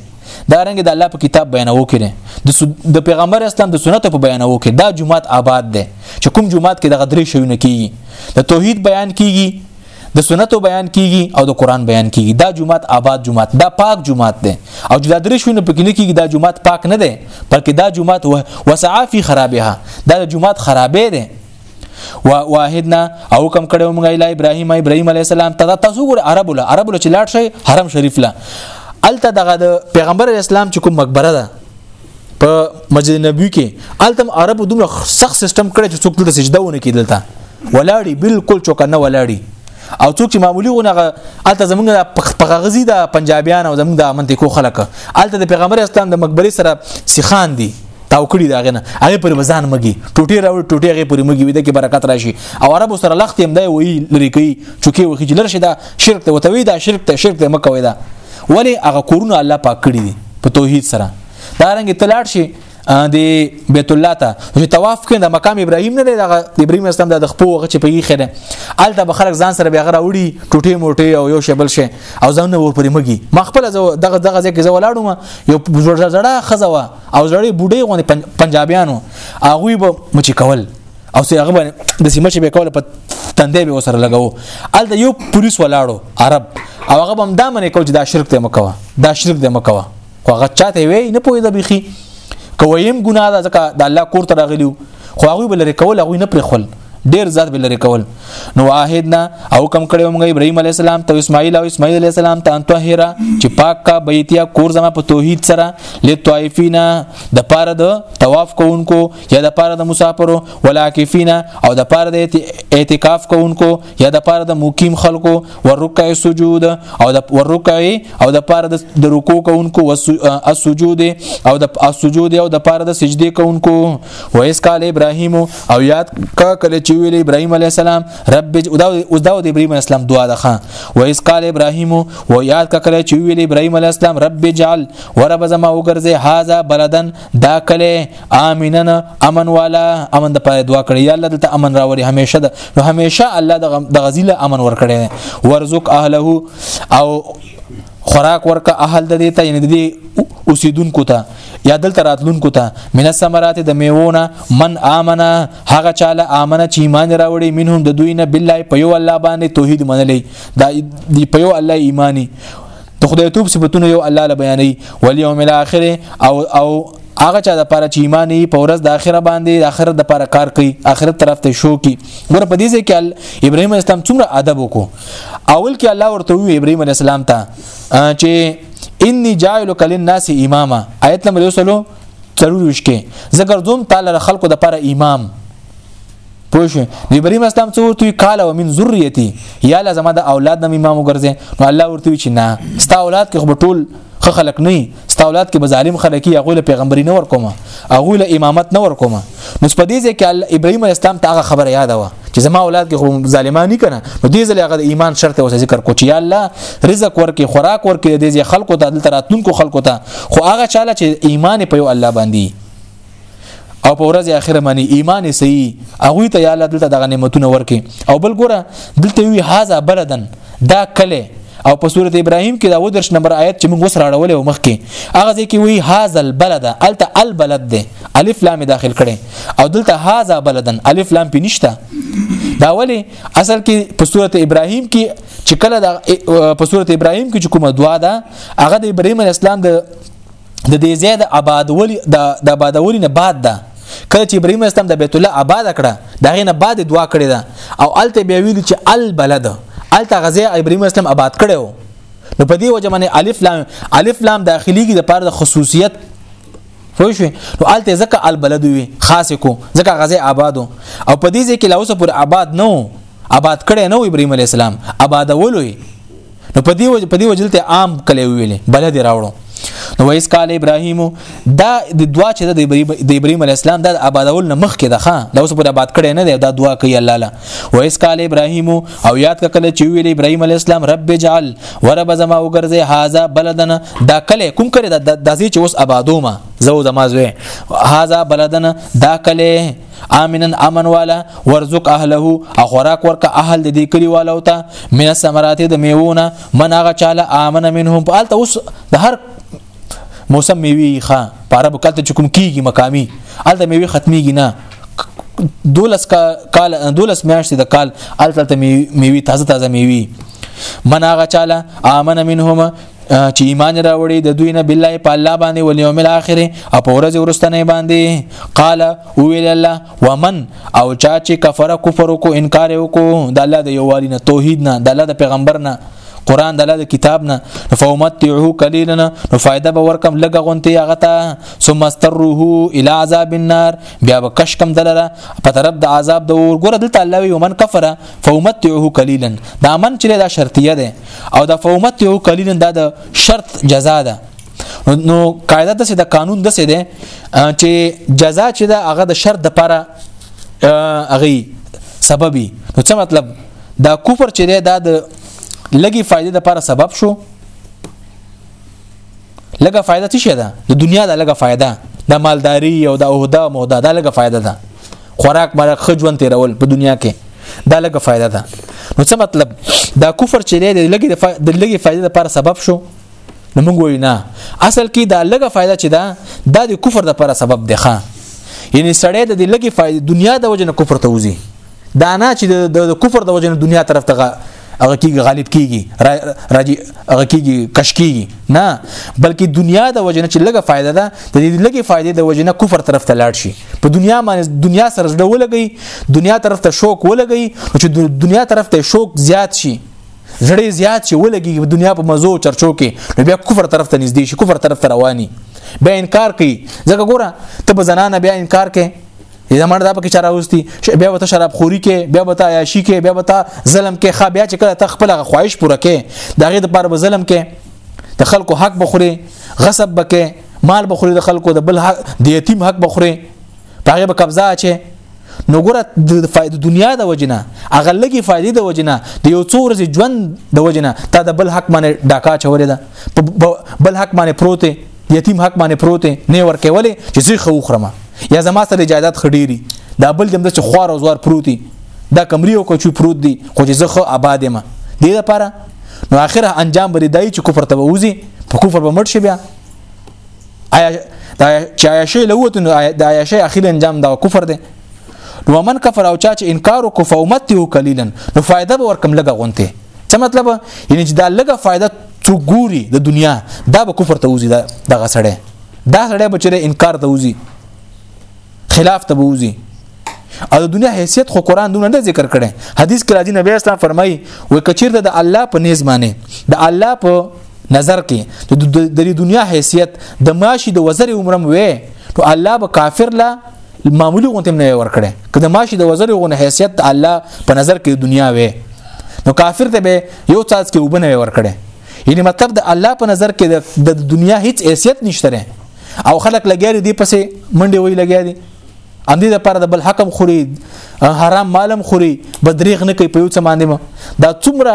دا رنګ د الله په کتاب بیانو کړي د پیغمبر اسلام د سنت په بیانو کې دا جمعات آباد ده چې کوم جمعات کې د غدرې شوی نه کیږي د توحید بیان کیږي د سنتو بیان کیږي او د قران بیان کیږي دا جمعات آباد جمعات دا پاک جمعات دی او جدا درې شونه پکې نه کیږي دا جمعات پاک نه دی بلکې دا جمعات وسعافي خرابها دا جمعات خرابې دی واحدنا او کم کړه موږ اله ابراهيم ابراهيم عليه السلام ته تاسو ګور عرب له عرب له چلاټ شي حرم شریف له الته دغه پیغمبر اسلام چې کوم مقبره ده په مسجد نبوي کې التم عرب دومره سخت سیستم کړی چې څوک دلته سجده ونه کړي دلته ولاړی بالکل چوکنه ولاړی او څوک چې معمولی غونغه الته زمونږ د پغغزي د پنجابیان او زمونږ د منطقو خلک الته د پیغمبر اسلام د مقبره سره سیخان دي تاو کړی دا غنه هغه پر وزن مګي ټوټي راو ټوټي هغه پر مګي وي د کې برکت راشي او عربو سره لخت هم دی وی لري کوي چونکه وخی لرشه دا شرک ته وتوی دا شرک ته شرک ته مکوې دا ولی هغه کورونه الله پاک کړی دي په توحید سره دا رنګ تلاړ شي د بیت الله ته چې طواف کړي د مقام ابراهیم نه دی د ابراهیم اسلام د خپو وغه چې پیږي خره الته به خلک ځان سره بیا غره وړي ټوټه موټه او یو شبل شي او ځان نه ورپرې مګي ما خپل دغه دغه ځکه زه ولاړم یو زړه زړه خزوا او زړه بوډۍ غونې پنجابیانو هغه به مچ کول او سي هغه باندې د سیمه چې به کوله په تندې به وسره لګاو ال د یو پولیس ولاړو عرب او هغه هم دا منې کول چې دا شرک ته مکوه دا شرک دې مکوه خو هغه چاته وی نه پوي د بيخي کویم ګناه ده ځکه د الله کور ته راغلیو خو هغه بل لري کول هغه نه پرې خل ډیر ذات بل لري کول نو واحد نه او کم کړي موږ ابراهيم عليه السلام ته اسماعیل او اسماعیل عليه السلام ته طاهره چې پاک کا بیتیا کور زما په توحید سره لطائفینا د پاره د طواف کوونکو یا د پاره د مسافرو ولاکفینا او د پاره د اعتکاف کوونکو یا د پاره د مقیم خلکو ورکع سجود او د ورکع او د پاره د رکوع کوونکو السجود او د السجود او د پاره د سجدي کوونکو و اس قال ابراهیم او یاد کا کله چې ویل ابراهیم علی السلام رب دا اوس دا د ابراهیم اسلام دعا ده خان و اس قال ابراهیم و یاد کا کله چې ویل ابراهیم علی السلام رب جعل ورب زما وګرځي هاذا بلدن دا کله امینن امن والا امن د پاره دعا کړی یا الله دلته امن راوړي همیشه د نو همیشه الله د غزیل امن ور کړی ورزق اهله او خوراک ورکه اهل د دې ته یعنی د دې اوسیدونکو ته یا دلته راتلونکو ته من الثمرات د میوونه من امنه هغه چاله امنه چې ایمان راوړي منهم د دوی نه بالله په یو الله باندې توحید منلې دا په یو الله ایمانی د خدای توپ صفاتونه یو الله له بیانې ولیوم الاخر او او هغه چا د پاره چې ایمان یې په ورځ د اخره باندې د اخرت د پاره کار کوي اخرت طرف ته شو کی ګور په دې ځای کې ابراهيم اسلام څومره ادب وکړو اول کې الله ورته وی ابراهيم اسلام ته چې انی جاعلک للناس اماما آیت نمبر 1 سلو ضرور وشکه ذکر دوم تعالی خلکو د پاره امام پوه شو د ابراهيم اسلام څو ورته قال او من ذريتي یا لازمه د اولاد نه امام وګرځي نو الله ورته وی چې نه ستا اولاد کې خو ټول خو خلق نه ستا اولاد کې بظالم خلک یا غوله پیغمبري نه ورکوم او غوله امامت نه ورکوم نو په دې ځکه ابراهيم اسلام ته هغه خبره یاد و چې زما اولاد کې خو ظالمانی کنه نو دې ځل هغه د ایمان شرط او ذکر کو چې یا الله رزق ورکې خوراک ورکې دې خلکو ته دلته راتلونکو خلکو ته خو هغه چاله چې ایمان په یو الله باندې او په ورځ اخره باندې ایمان صحیح هغه ته یا الله دلته د نعمتونو ورکې او بل ګوره دلته وی هاذا بلدن دا کله او په سوره ابراهيم کې دا ودرش نمبر آیت چې موږ وسره راړولې او مخ کې هغه ځکه وی هاذا البلد الته البلد ده الف لام داخل کړي او دلته هاذا بلدن الف لام په نشته دا ولی اصل کې په سوره ابراهيم کې چې کله په سوره ابراهيم کې چې کومه دعا ده هغه د ابراهيم اسلام د د دې ځای د آبادولي د آبادولي نه بعد ده کله چې ابراهيم اسلام د بیت الله آباد کړه دا غي نه بعد دعا کړې ده او الته بیا ویل چې البلد الته غزه ابراهيم اسلام آباد کړو نو په دې وجه باندې الف لام الف لام داخليږي د پاره د خصوصیت پوه شو نو الته زکه البلد وی خاص کو زکه غزه آبادو او په دې ځکه لا اوس پر آباد نو آباد کړي نو ابراهيم عليه السلام آبادولوي نو په دې وجه په دې وجه ته عام کلی ویلې بل دې راوړو نو ویس کال ابراهیم دا د دعا چې د ابراهیم د ابراهیم علی السلام د آبادول نه مخکې ده ښا دا اوس پر آباد کړي نه دی دا دعا کوي الله لا ویس کال ابراهیم او یاد کله چې ویل ابراهیم علی السلام رب جعل ورب زما وګرځي هاذا بلدنا دا کله کوم کړي د دې چې اوس آبادو ما زو زما زوی هاذا بلدنا دا کله امنن امن والا ورزق اهله او خوراک ورک اهل د دې کلی والا او ته من الثمرات د میوونه من هغه چاله امن منهم په الته اوس د هر موسم میوي ښه په عربو کلته چې کوم کیږي مقامی الته میوي ختميږي نه دولس کال دولس میاشتې د کال الته میوي تازه تازه میوي من هغه چاله امن منهم چې ایمان راوړي د دوی نه بالله په الله باندې ول یوم الاخر او په ورځ ورستنه باندې قال او ویل الله ومن او چا چې کفر کفر کو انکار وکړو د الله د یووالي نه توحید نه د الله د پیغمبر نه قران د الله د کتاب نه فومتعه قليلا نو فائدہ به ورکم لګ غونتی هغه ته ثم استره الى عذاب النار بیا وکش کم دلره په طرف د عذاب د ور ګره دلته الله وي ومن کفر فومتعه قليلا دا من چې دا شرطیه ده او دا فومتعه قليلا دا د شرط جزا ده نو قاعده د د قانون د څه ده چې جزا چې دا هغه د شرط د پاره هغه سببي نو څه مطلب دا کفر چې دا د لګي فائدې د پاره سبب شو لګه فائدہ څه شه ده د دنیا د لګه فائدہ د مالداری او د عہده موده د لګه فائدہ ده خوراک مرګ خجوان تیرول په دنیا کې دا لګه فائدہ ده نو څه مطلب دا کفر چې دی لګي د لګي فائدې لپاره سبب شو نو موږ وینا اصل کې دا لګه فائدہ چې ده دا د کفر لپاره سبب دی ښا یعنی سړی د لګي فائدې دنیا د وجه نه کفر ته وځي دا نه چې د کفر د وجنه دنیا طرف ته هغه کیږي غالب کیږي راځي هغه کیږي کش کیږي نه بلکې دنیا د وجنه چې لګه فائدہ ده د دې لګي فائدې د وجنه کفر طرف ته لاړ شي په دنیا باندې دنیا سره زړه ولګي دنیا طرف ته شوق ولګي چې دنیا طرف ته شوق زیات شي زړه زیات شي ولګي په دنیا په مزو چرچو کې نو بیا کفر طرف ته نږدې شي کفر طرف ته رواني بیا انکار کوي ځکه ګوره ته په زنانه بیا انکار کوي دا مړ دا پکې چاره اوستي چې بیا وته شراب خوري کې بیا وته عیاشي کې بیا وته ظلم کې خا بیا چې کله ته خپل خواهش پوره کې دا غي د پر ظلم کې د خلکو حق بخوري غصب بکې مال بخوري د خلکو د بل حق د یتیم حق بخوري هغه به قبضه اچي نو ګره د فائدې دنیا د وجنه اغه لګي فائدې د وجنه د یو څو ورځې ژوند د وجنه تا د بل حق باندې ډاکا چورې ده بل حق باندې پروت یتیم حق باندې پروت نه ورکه ولی چې زه خو خرمه یا زما سره جایداد خډيري دا بل دم د چې خوار او زوار پروتي دا کمري او کوچو پروت دي خو چې زه خو آباد ما دې لپاره نو اخره انجام بری دای چې کفر ته ووزي په کفر به مړ شي بیا آیا دا چې عایشه لوته نو دا عایشه اخیر انجام دا کفر دی نو من کفر او چا چې انکار وکړ فومته قليلا نو فائدہ به ورکم لګه غونته څه مطلب یعنی چې دا لګه فائدہ څو ګوري د دنیا دا به کفر ته وزي دا دغه سړی دا سړی به چې انکار ته وزي خلاف ته وزي او د دنیا حیثیت خو قران دونه نه ذکر کړي حدیث کې راځي نبی اسلام فرمایي و کچیر د الله په نيز معنی د الله په نظر کې د دنیا حیثیت د ماشي د وزر عمرم وې نو الله به کافر لا معمولی غونته نه ورکړي کله ماشي د وزر غون حیثیت د الله په نظر کې دنیا وي نو کافر ته به یو څاڅ کې وبنه ورکړي یعنی مطلب د الله په نظر کې د دنیا هیڅ حیثیت نشته او خلک لګیاري دی پسې منډي وی لګیاري ام دې لپاره د بل حکم خوري حرام مالم خوري بدریغ نه کوي په یو څه باندې دا څومره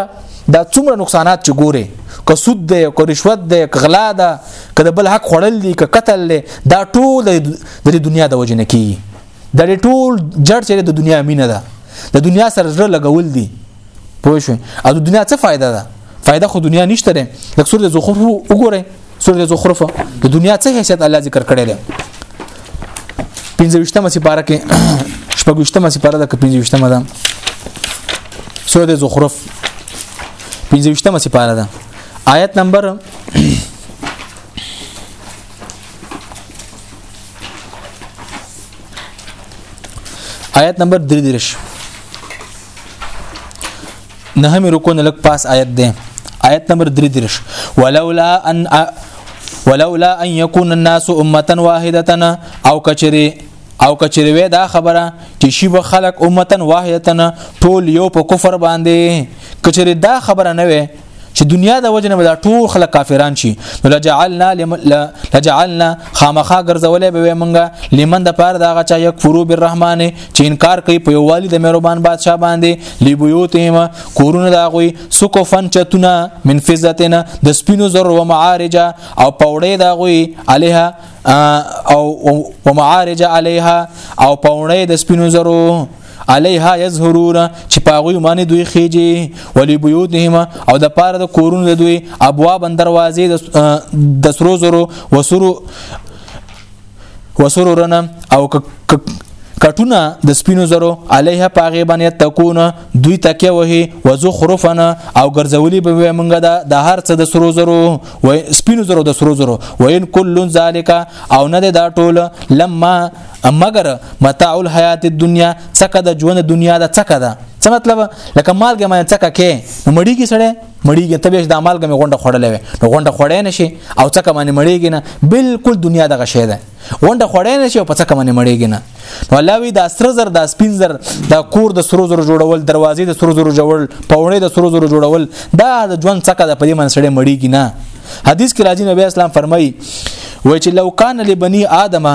دا څومره نقصانات چې ګوري که سود دی که رشوت دی که غلا ده که د بل حق خوړل دي که قتل دی دا ټول د دې دنیا د وجه نه کیږي د دې ټول جړ چې د دنیا مینه ده د دنیا سره زړه لګول دي پوه شو او د دنیا څه فائدہ ده فائدہ خو دنیا نشته ده د سورې زخرف وګوره سورې زخرف د دنیا څه حیثیت الله ذکر کړی دی پنځوشتمه سپاره کې شپږشتمه سپاره ده که پنځوشتمه ده سورې زخرف پنځوشتمه سپاره ده آیت نمبر آیت نمبر 33 نه هم رکو نه لک پاس آیت ده آیت نمبر 33 ولولا ان ولولا ان يكون الناس امه واحده او کچري او کچري وې دا خبره چې شی به خلق امه واحده ټول یو په کفر باندې کچري دا خبره نه وې چې دنیا د وجنه به ټول خلک کافران شي نو لجعلنا لجعلنا خامخا ګرځولې به مونږه لمن د پاره دغه چا یک فرو بالرحمن چې انکار کوي په یووالي د مهربان بادشاہ باندې لیبیوتهم کورونه دا غوي سقفن چتونه من فزتنا د سپینو زر و معارج او پوړې دا غوي عليها او ومعارج عليها او پوړې د سپینو زرو علیها یظهرون چې پاغوی باندې دوی خېږي ولی بیوتهم او د پاره د کورونو د دوی ابواب دروازې د سرو زرو وسرو وسرورنا او کټونه د سپینو زرو علیه پاغه باندې تکون دوی تکه وهي وزخرفنا او ګرځولي به مونږه دا د هر څه د سرو زرو و سپینو زرو د سرو زرو وین کل ذالک او نه دا ټول لما مګر متاع الحیات الدنیا څکه د ژوند دنیا د څکه ده څه مطلب لکه مالګه مې څکه کې نو مړیږي سړی مړیږي ته به د مالګه مې غونډه خړلې وي نو غونډه خړې نشي او څکه باندې مړیږي نه بالکل دنیا دغه شی ده غونډه خړې نشي او په څکه باندې مړیږي نه نو الله وی د سر زر د سپین زر د کور د سرو زر جوړول دروازې د سرو زر جوړول پاونه د سرو زر جوړول دا د ژوند څکه د پدې منسړې مړیږي نه حدیث کې راځي نبی اسلام فرمایي وای چې لو کان لبنی ادمه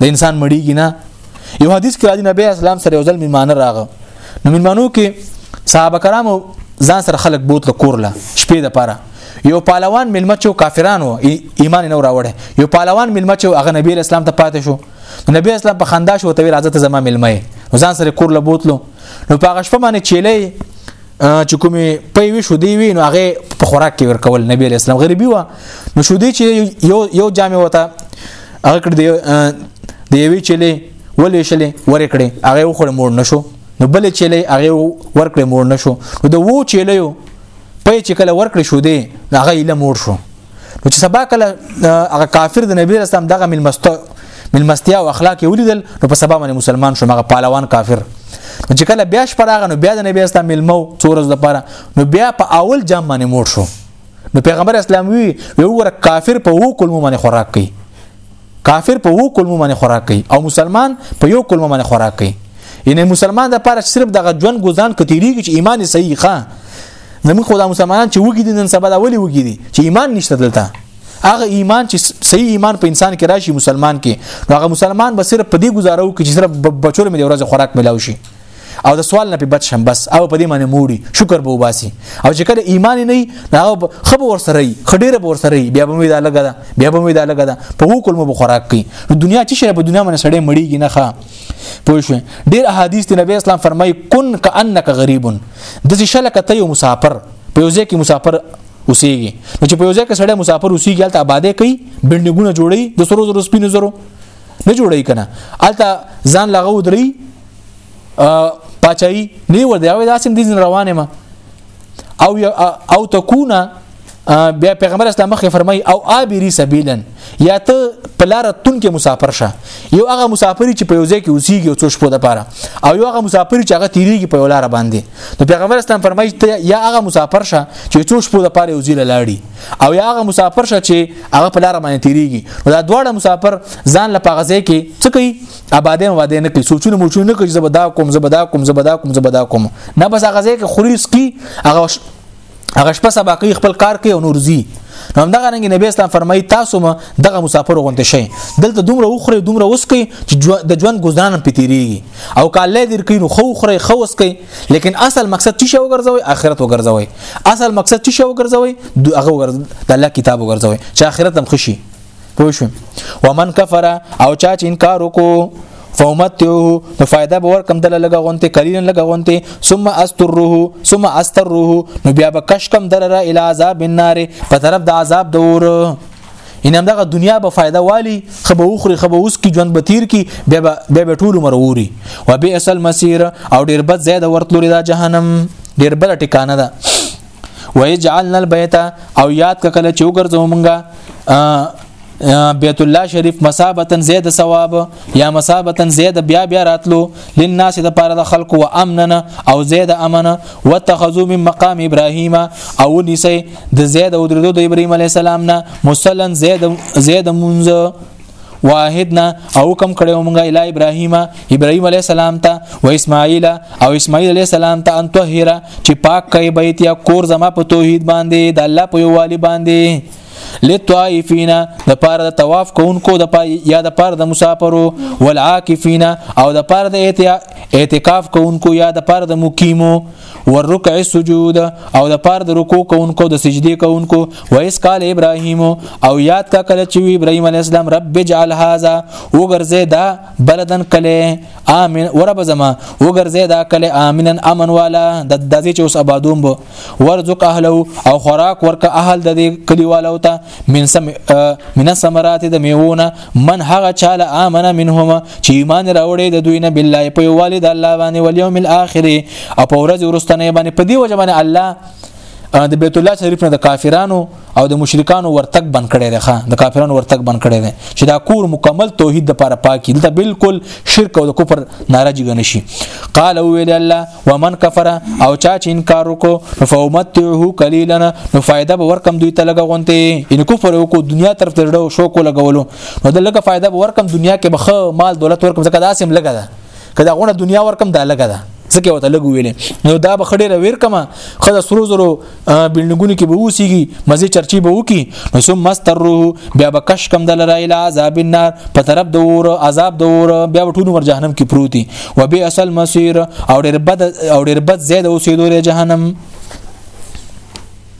د انسان مړیږي نه یو حدیث کې راځي نبی اسلام سره یو ځل میمانه راغ نو میمانو کې صحابه کرامو ځان سره خلک بوت له کورله شپې د پاره یو پهلوان ملما چو کافرانو ایمان نه راوړې یو پهلوان ملما چو هغه نبی اسلام ته پاتې شو نبی اسلام په خندا شو ته راځه ته زما ملما ځان سره کورله بوتلو نو په هغه شپه باندې چيلې چې کومې پیوي شودي وي نو هغه په خوراک کې ورکول نبی اسلام غریبي و نو شودي چې یو یو جامع وته هغه کړ دی د یوې چلې ولې شلې ورې کړې هغه وخوړ مور نشو نو بلې چلې هغه ورکړې مور نشو نو د وو چلې یو په چې کله ورکړې شو دی هغه یې مور شو نو چې سبا کله هغه کافر د نبی رسول الله دغه ملمستو ملمستیا او اخلاق یې ولیدل نو په سبا باندې مسلمان شو مغه پهلوان کافر نو چې کله بیا شپراغه نو بیا د نبی اسلام ملمو څورز لپاره نو بیا په اول جام باندې مور شو نو پیغمبر اسلام وی یو ور کافر په وو کلمو باندې خوراک کوي کافر په وو کلمو باندې خوراک کوي او مسلمان په یو کلمو باندې خوراک کوي یعنی مسلمان د پاره صرف دغه ژوند گزارن کتیریږي چې ایمان صحیح ښه زموږ خدای مسلمانان چې وګیدي نن سبا دا ولي وګیدي چې ایمان نشته دلته هغه ایمان چې صحیح ایمان په انسان کې راشي مسلمان کې نو هغه مسلمان به صرف په دې گزارو کې چې صرف بچور مې د ورځې خوراک ملاوي شي او د سوال نه په بد شم بس او په دې باندې موړي شکر به وباسي او چې کله ایمان نه وي دا خبر ور سره وي خډيره به ور سره وي بیا به مې دا لګا دا بیا به مې دا لګا دا په هو کول مو خوراک کوي دنیا چې شرب دنیا باندې سړې مړیږي نه ښه پوه شو ډېر احادیث دی نبی اسلام فرمایي کن کانک غریبون د څه شلک ته یو مسافر په یوځه کې مسافر اوسېږي نو چې په یوځه کې سړی مسافر اوسېږي هلته آبادې کوي بلډینګونه جوړي د سرو زرو سپینو زرو نه جوړی کنه الته ځان لغه ودري پاچای نه ور دی او داسم دي روانه ما او او تکونه بیا پیغمبر اسلام مخه فرمای او عابری سبیلن یا ته پلار تون کې مسافر شه یو هغه مسافری چې په یو ځای کې اوسېږي او څو شپو د پاره او یو هغه مسافری چې هغه تیریږي په ولار باندې نو پیغمبر اسلام فرمای ته یا هغه مسافر شه چې څو شپو د پاره یو ځای لاړی او یا هغه مسافر شه چې هغه په لار باندې تیریږي نو دا دواړه مسافر ځان له پاغزه کې څه کوي آبادې واده نه کوي سوچونه مو نه کوي زبدا کوم زبدا کوم زبدا کوم زبدا کوم نه بس هغه ځای کې خوري سکي هغه هغه شپه سبا کوي خپل کار کوي او نور زی نو هم دغه رنګ نبی اسلام فرمایي تاسو ما دغه مسافر غونډه شي دلته دومره وخره دومره وسکي چې د ژوند گزاران پتیریږي او کاله دې کینو خو خره خو وسکي لیکن اصل مقصد چې شو ګرځوي آخرت وګرځوي اصل مقصد چې شو ګرځوي هغه وګرځوي د الله کتاب وګرځوي چې آخرت هم خوشي پوه شو ومن کفر او چا چې انکار وکړو فومتیو نو فائدہ به ورکم دل لګه غونته قلیلا لګه غونته ثم استره ثم استره نو بیا به کشکم دلره الی عذاب النار په طرف د عذاب دور ان همدغه دنیا به فائدہ والی خبه اوخري خبه اوس کی ژوند به تیر کی به به ټول عمر ووري و به اصل مسیر او ډیر بد زیاده ورتلوري دا جهنم ډیر بد ټکانه ده ويجعلنا البيت او یاد کله چې وګرځو مونږه بیت الله شریف مسابتا زید ثواب یا مسابتا زید بیا بیا راتلو للناس د پاره د خلق و امننا او زید امنه واتخذوا من مقام ابراهیم او نسی د زید او درودو د ابراهیم علی السلام نه مسلن زید زید منځ واحد نه او کم کړو مونږه اله ابراهیم ابراهیم علی السلام ته و اسماعیل او اسماعیل علی السلام ته ان طهره چې پاک کړي بیت یا کور زما په توحید باندې د الله په یووالي باندې لطائفین د پاره د طواف کوونکو د پاره یا د پاره د مسافرو والعاکفین او د پاره د اعتکاف کوونکو یا د پاره د مقیمو والرکع السجود او د پار د رکوع کوونکو د سجدي کوونکو و اس قال ابراهيم او یاد کا کله چې ابراهيم عليه السلام رب اجعل هذا وګرځي دا بلدن کله امن ورب زما وګرځي دا کله امنن امن والا د دځي چې اوس آبادوم بو ورزق اهله او خوراک ورک اهل د کلیوالو ته من سم من الثمرات د میوونه من هغه چاله امن منهما چې ایمان راوړي د دوی نه بالله په والد الله باندې والیوم الاخر او په ورځ ورستنه باندې په دی وجه باندې الله د بیت الله شریف نه د کافرانو او د مشرکانو ورتګ بند کړي دی ښا د کافرانو ورتګ بند کړي دی چې دا کور مکمل توحید لپاره پاکي دلته بالکل شرک او د کفر ناراضي غنشي قال ویل الله ومن کفر او چا چې انکار وکړو فومتعه قليلا نو فائدہ به ورکم دوی ته لګه غونته ان کفر وکړو دنیا طرف ته ډو شو کو لګولو نو د لګه فائدہ به ورکم دنیا کې بخ مال دولت ورکم ځکه داسم لګه ده کدا غونه دنیا ورکم دا لګه ده ځکه وته لګو ویلې نو دا بخډه رویر کما خدای سرو زرو بلډنګونو کې به اوسېږي مزه چرچی به وکي نو سم مستره بیا به کش کم دل رایل عذاب النار په طرف د اور عذاب د اور بیا ټول ور جهنم کې پروتي و به اصل مسیر او ډېر بد او ډېر بد زید اوسېدو جهنم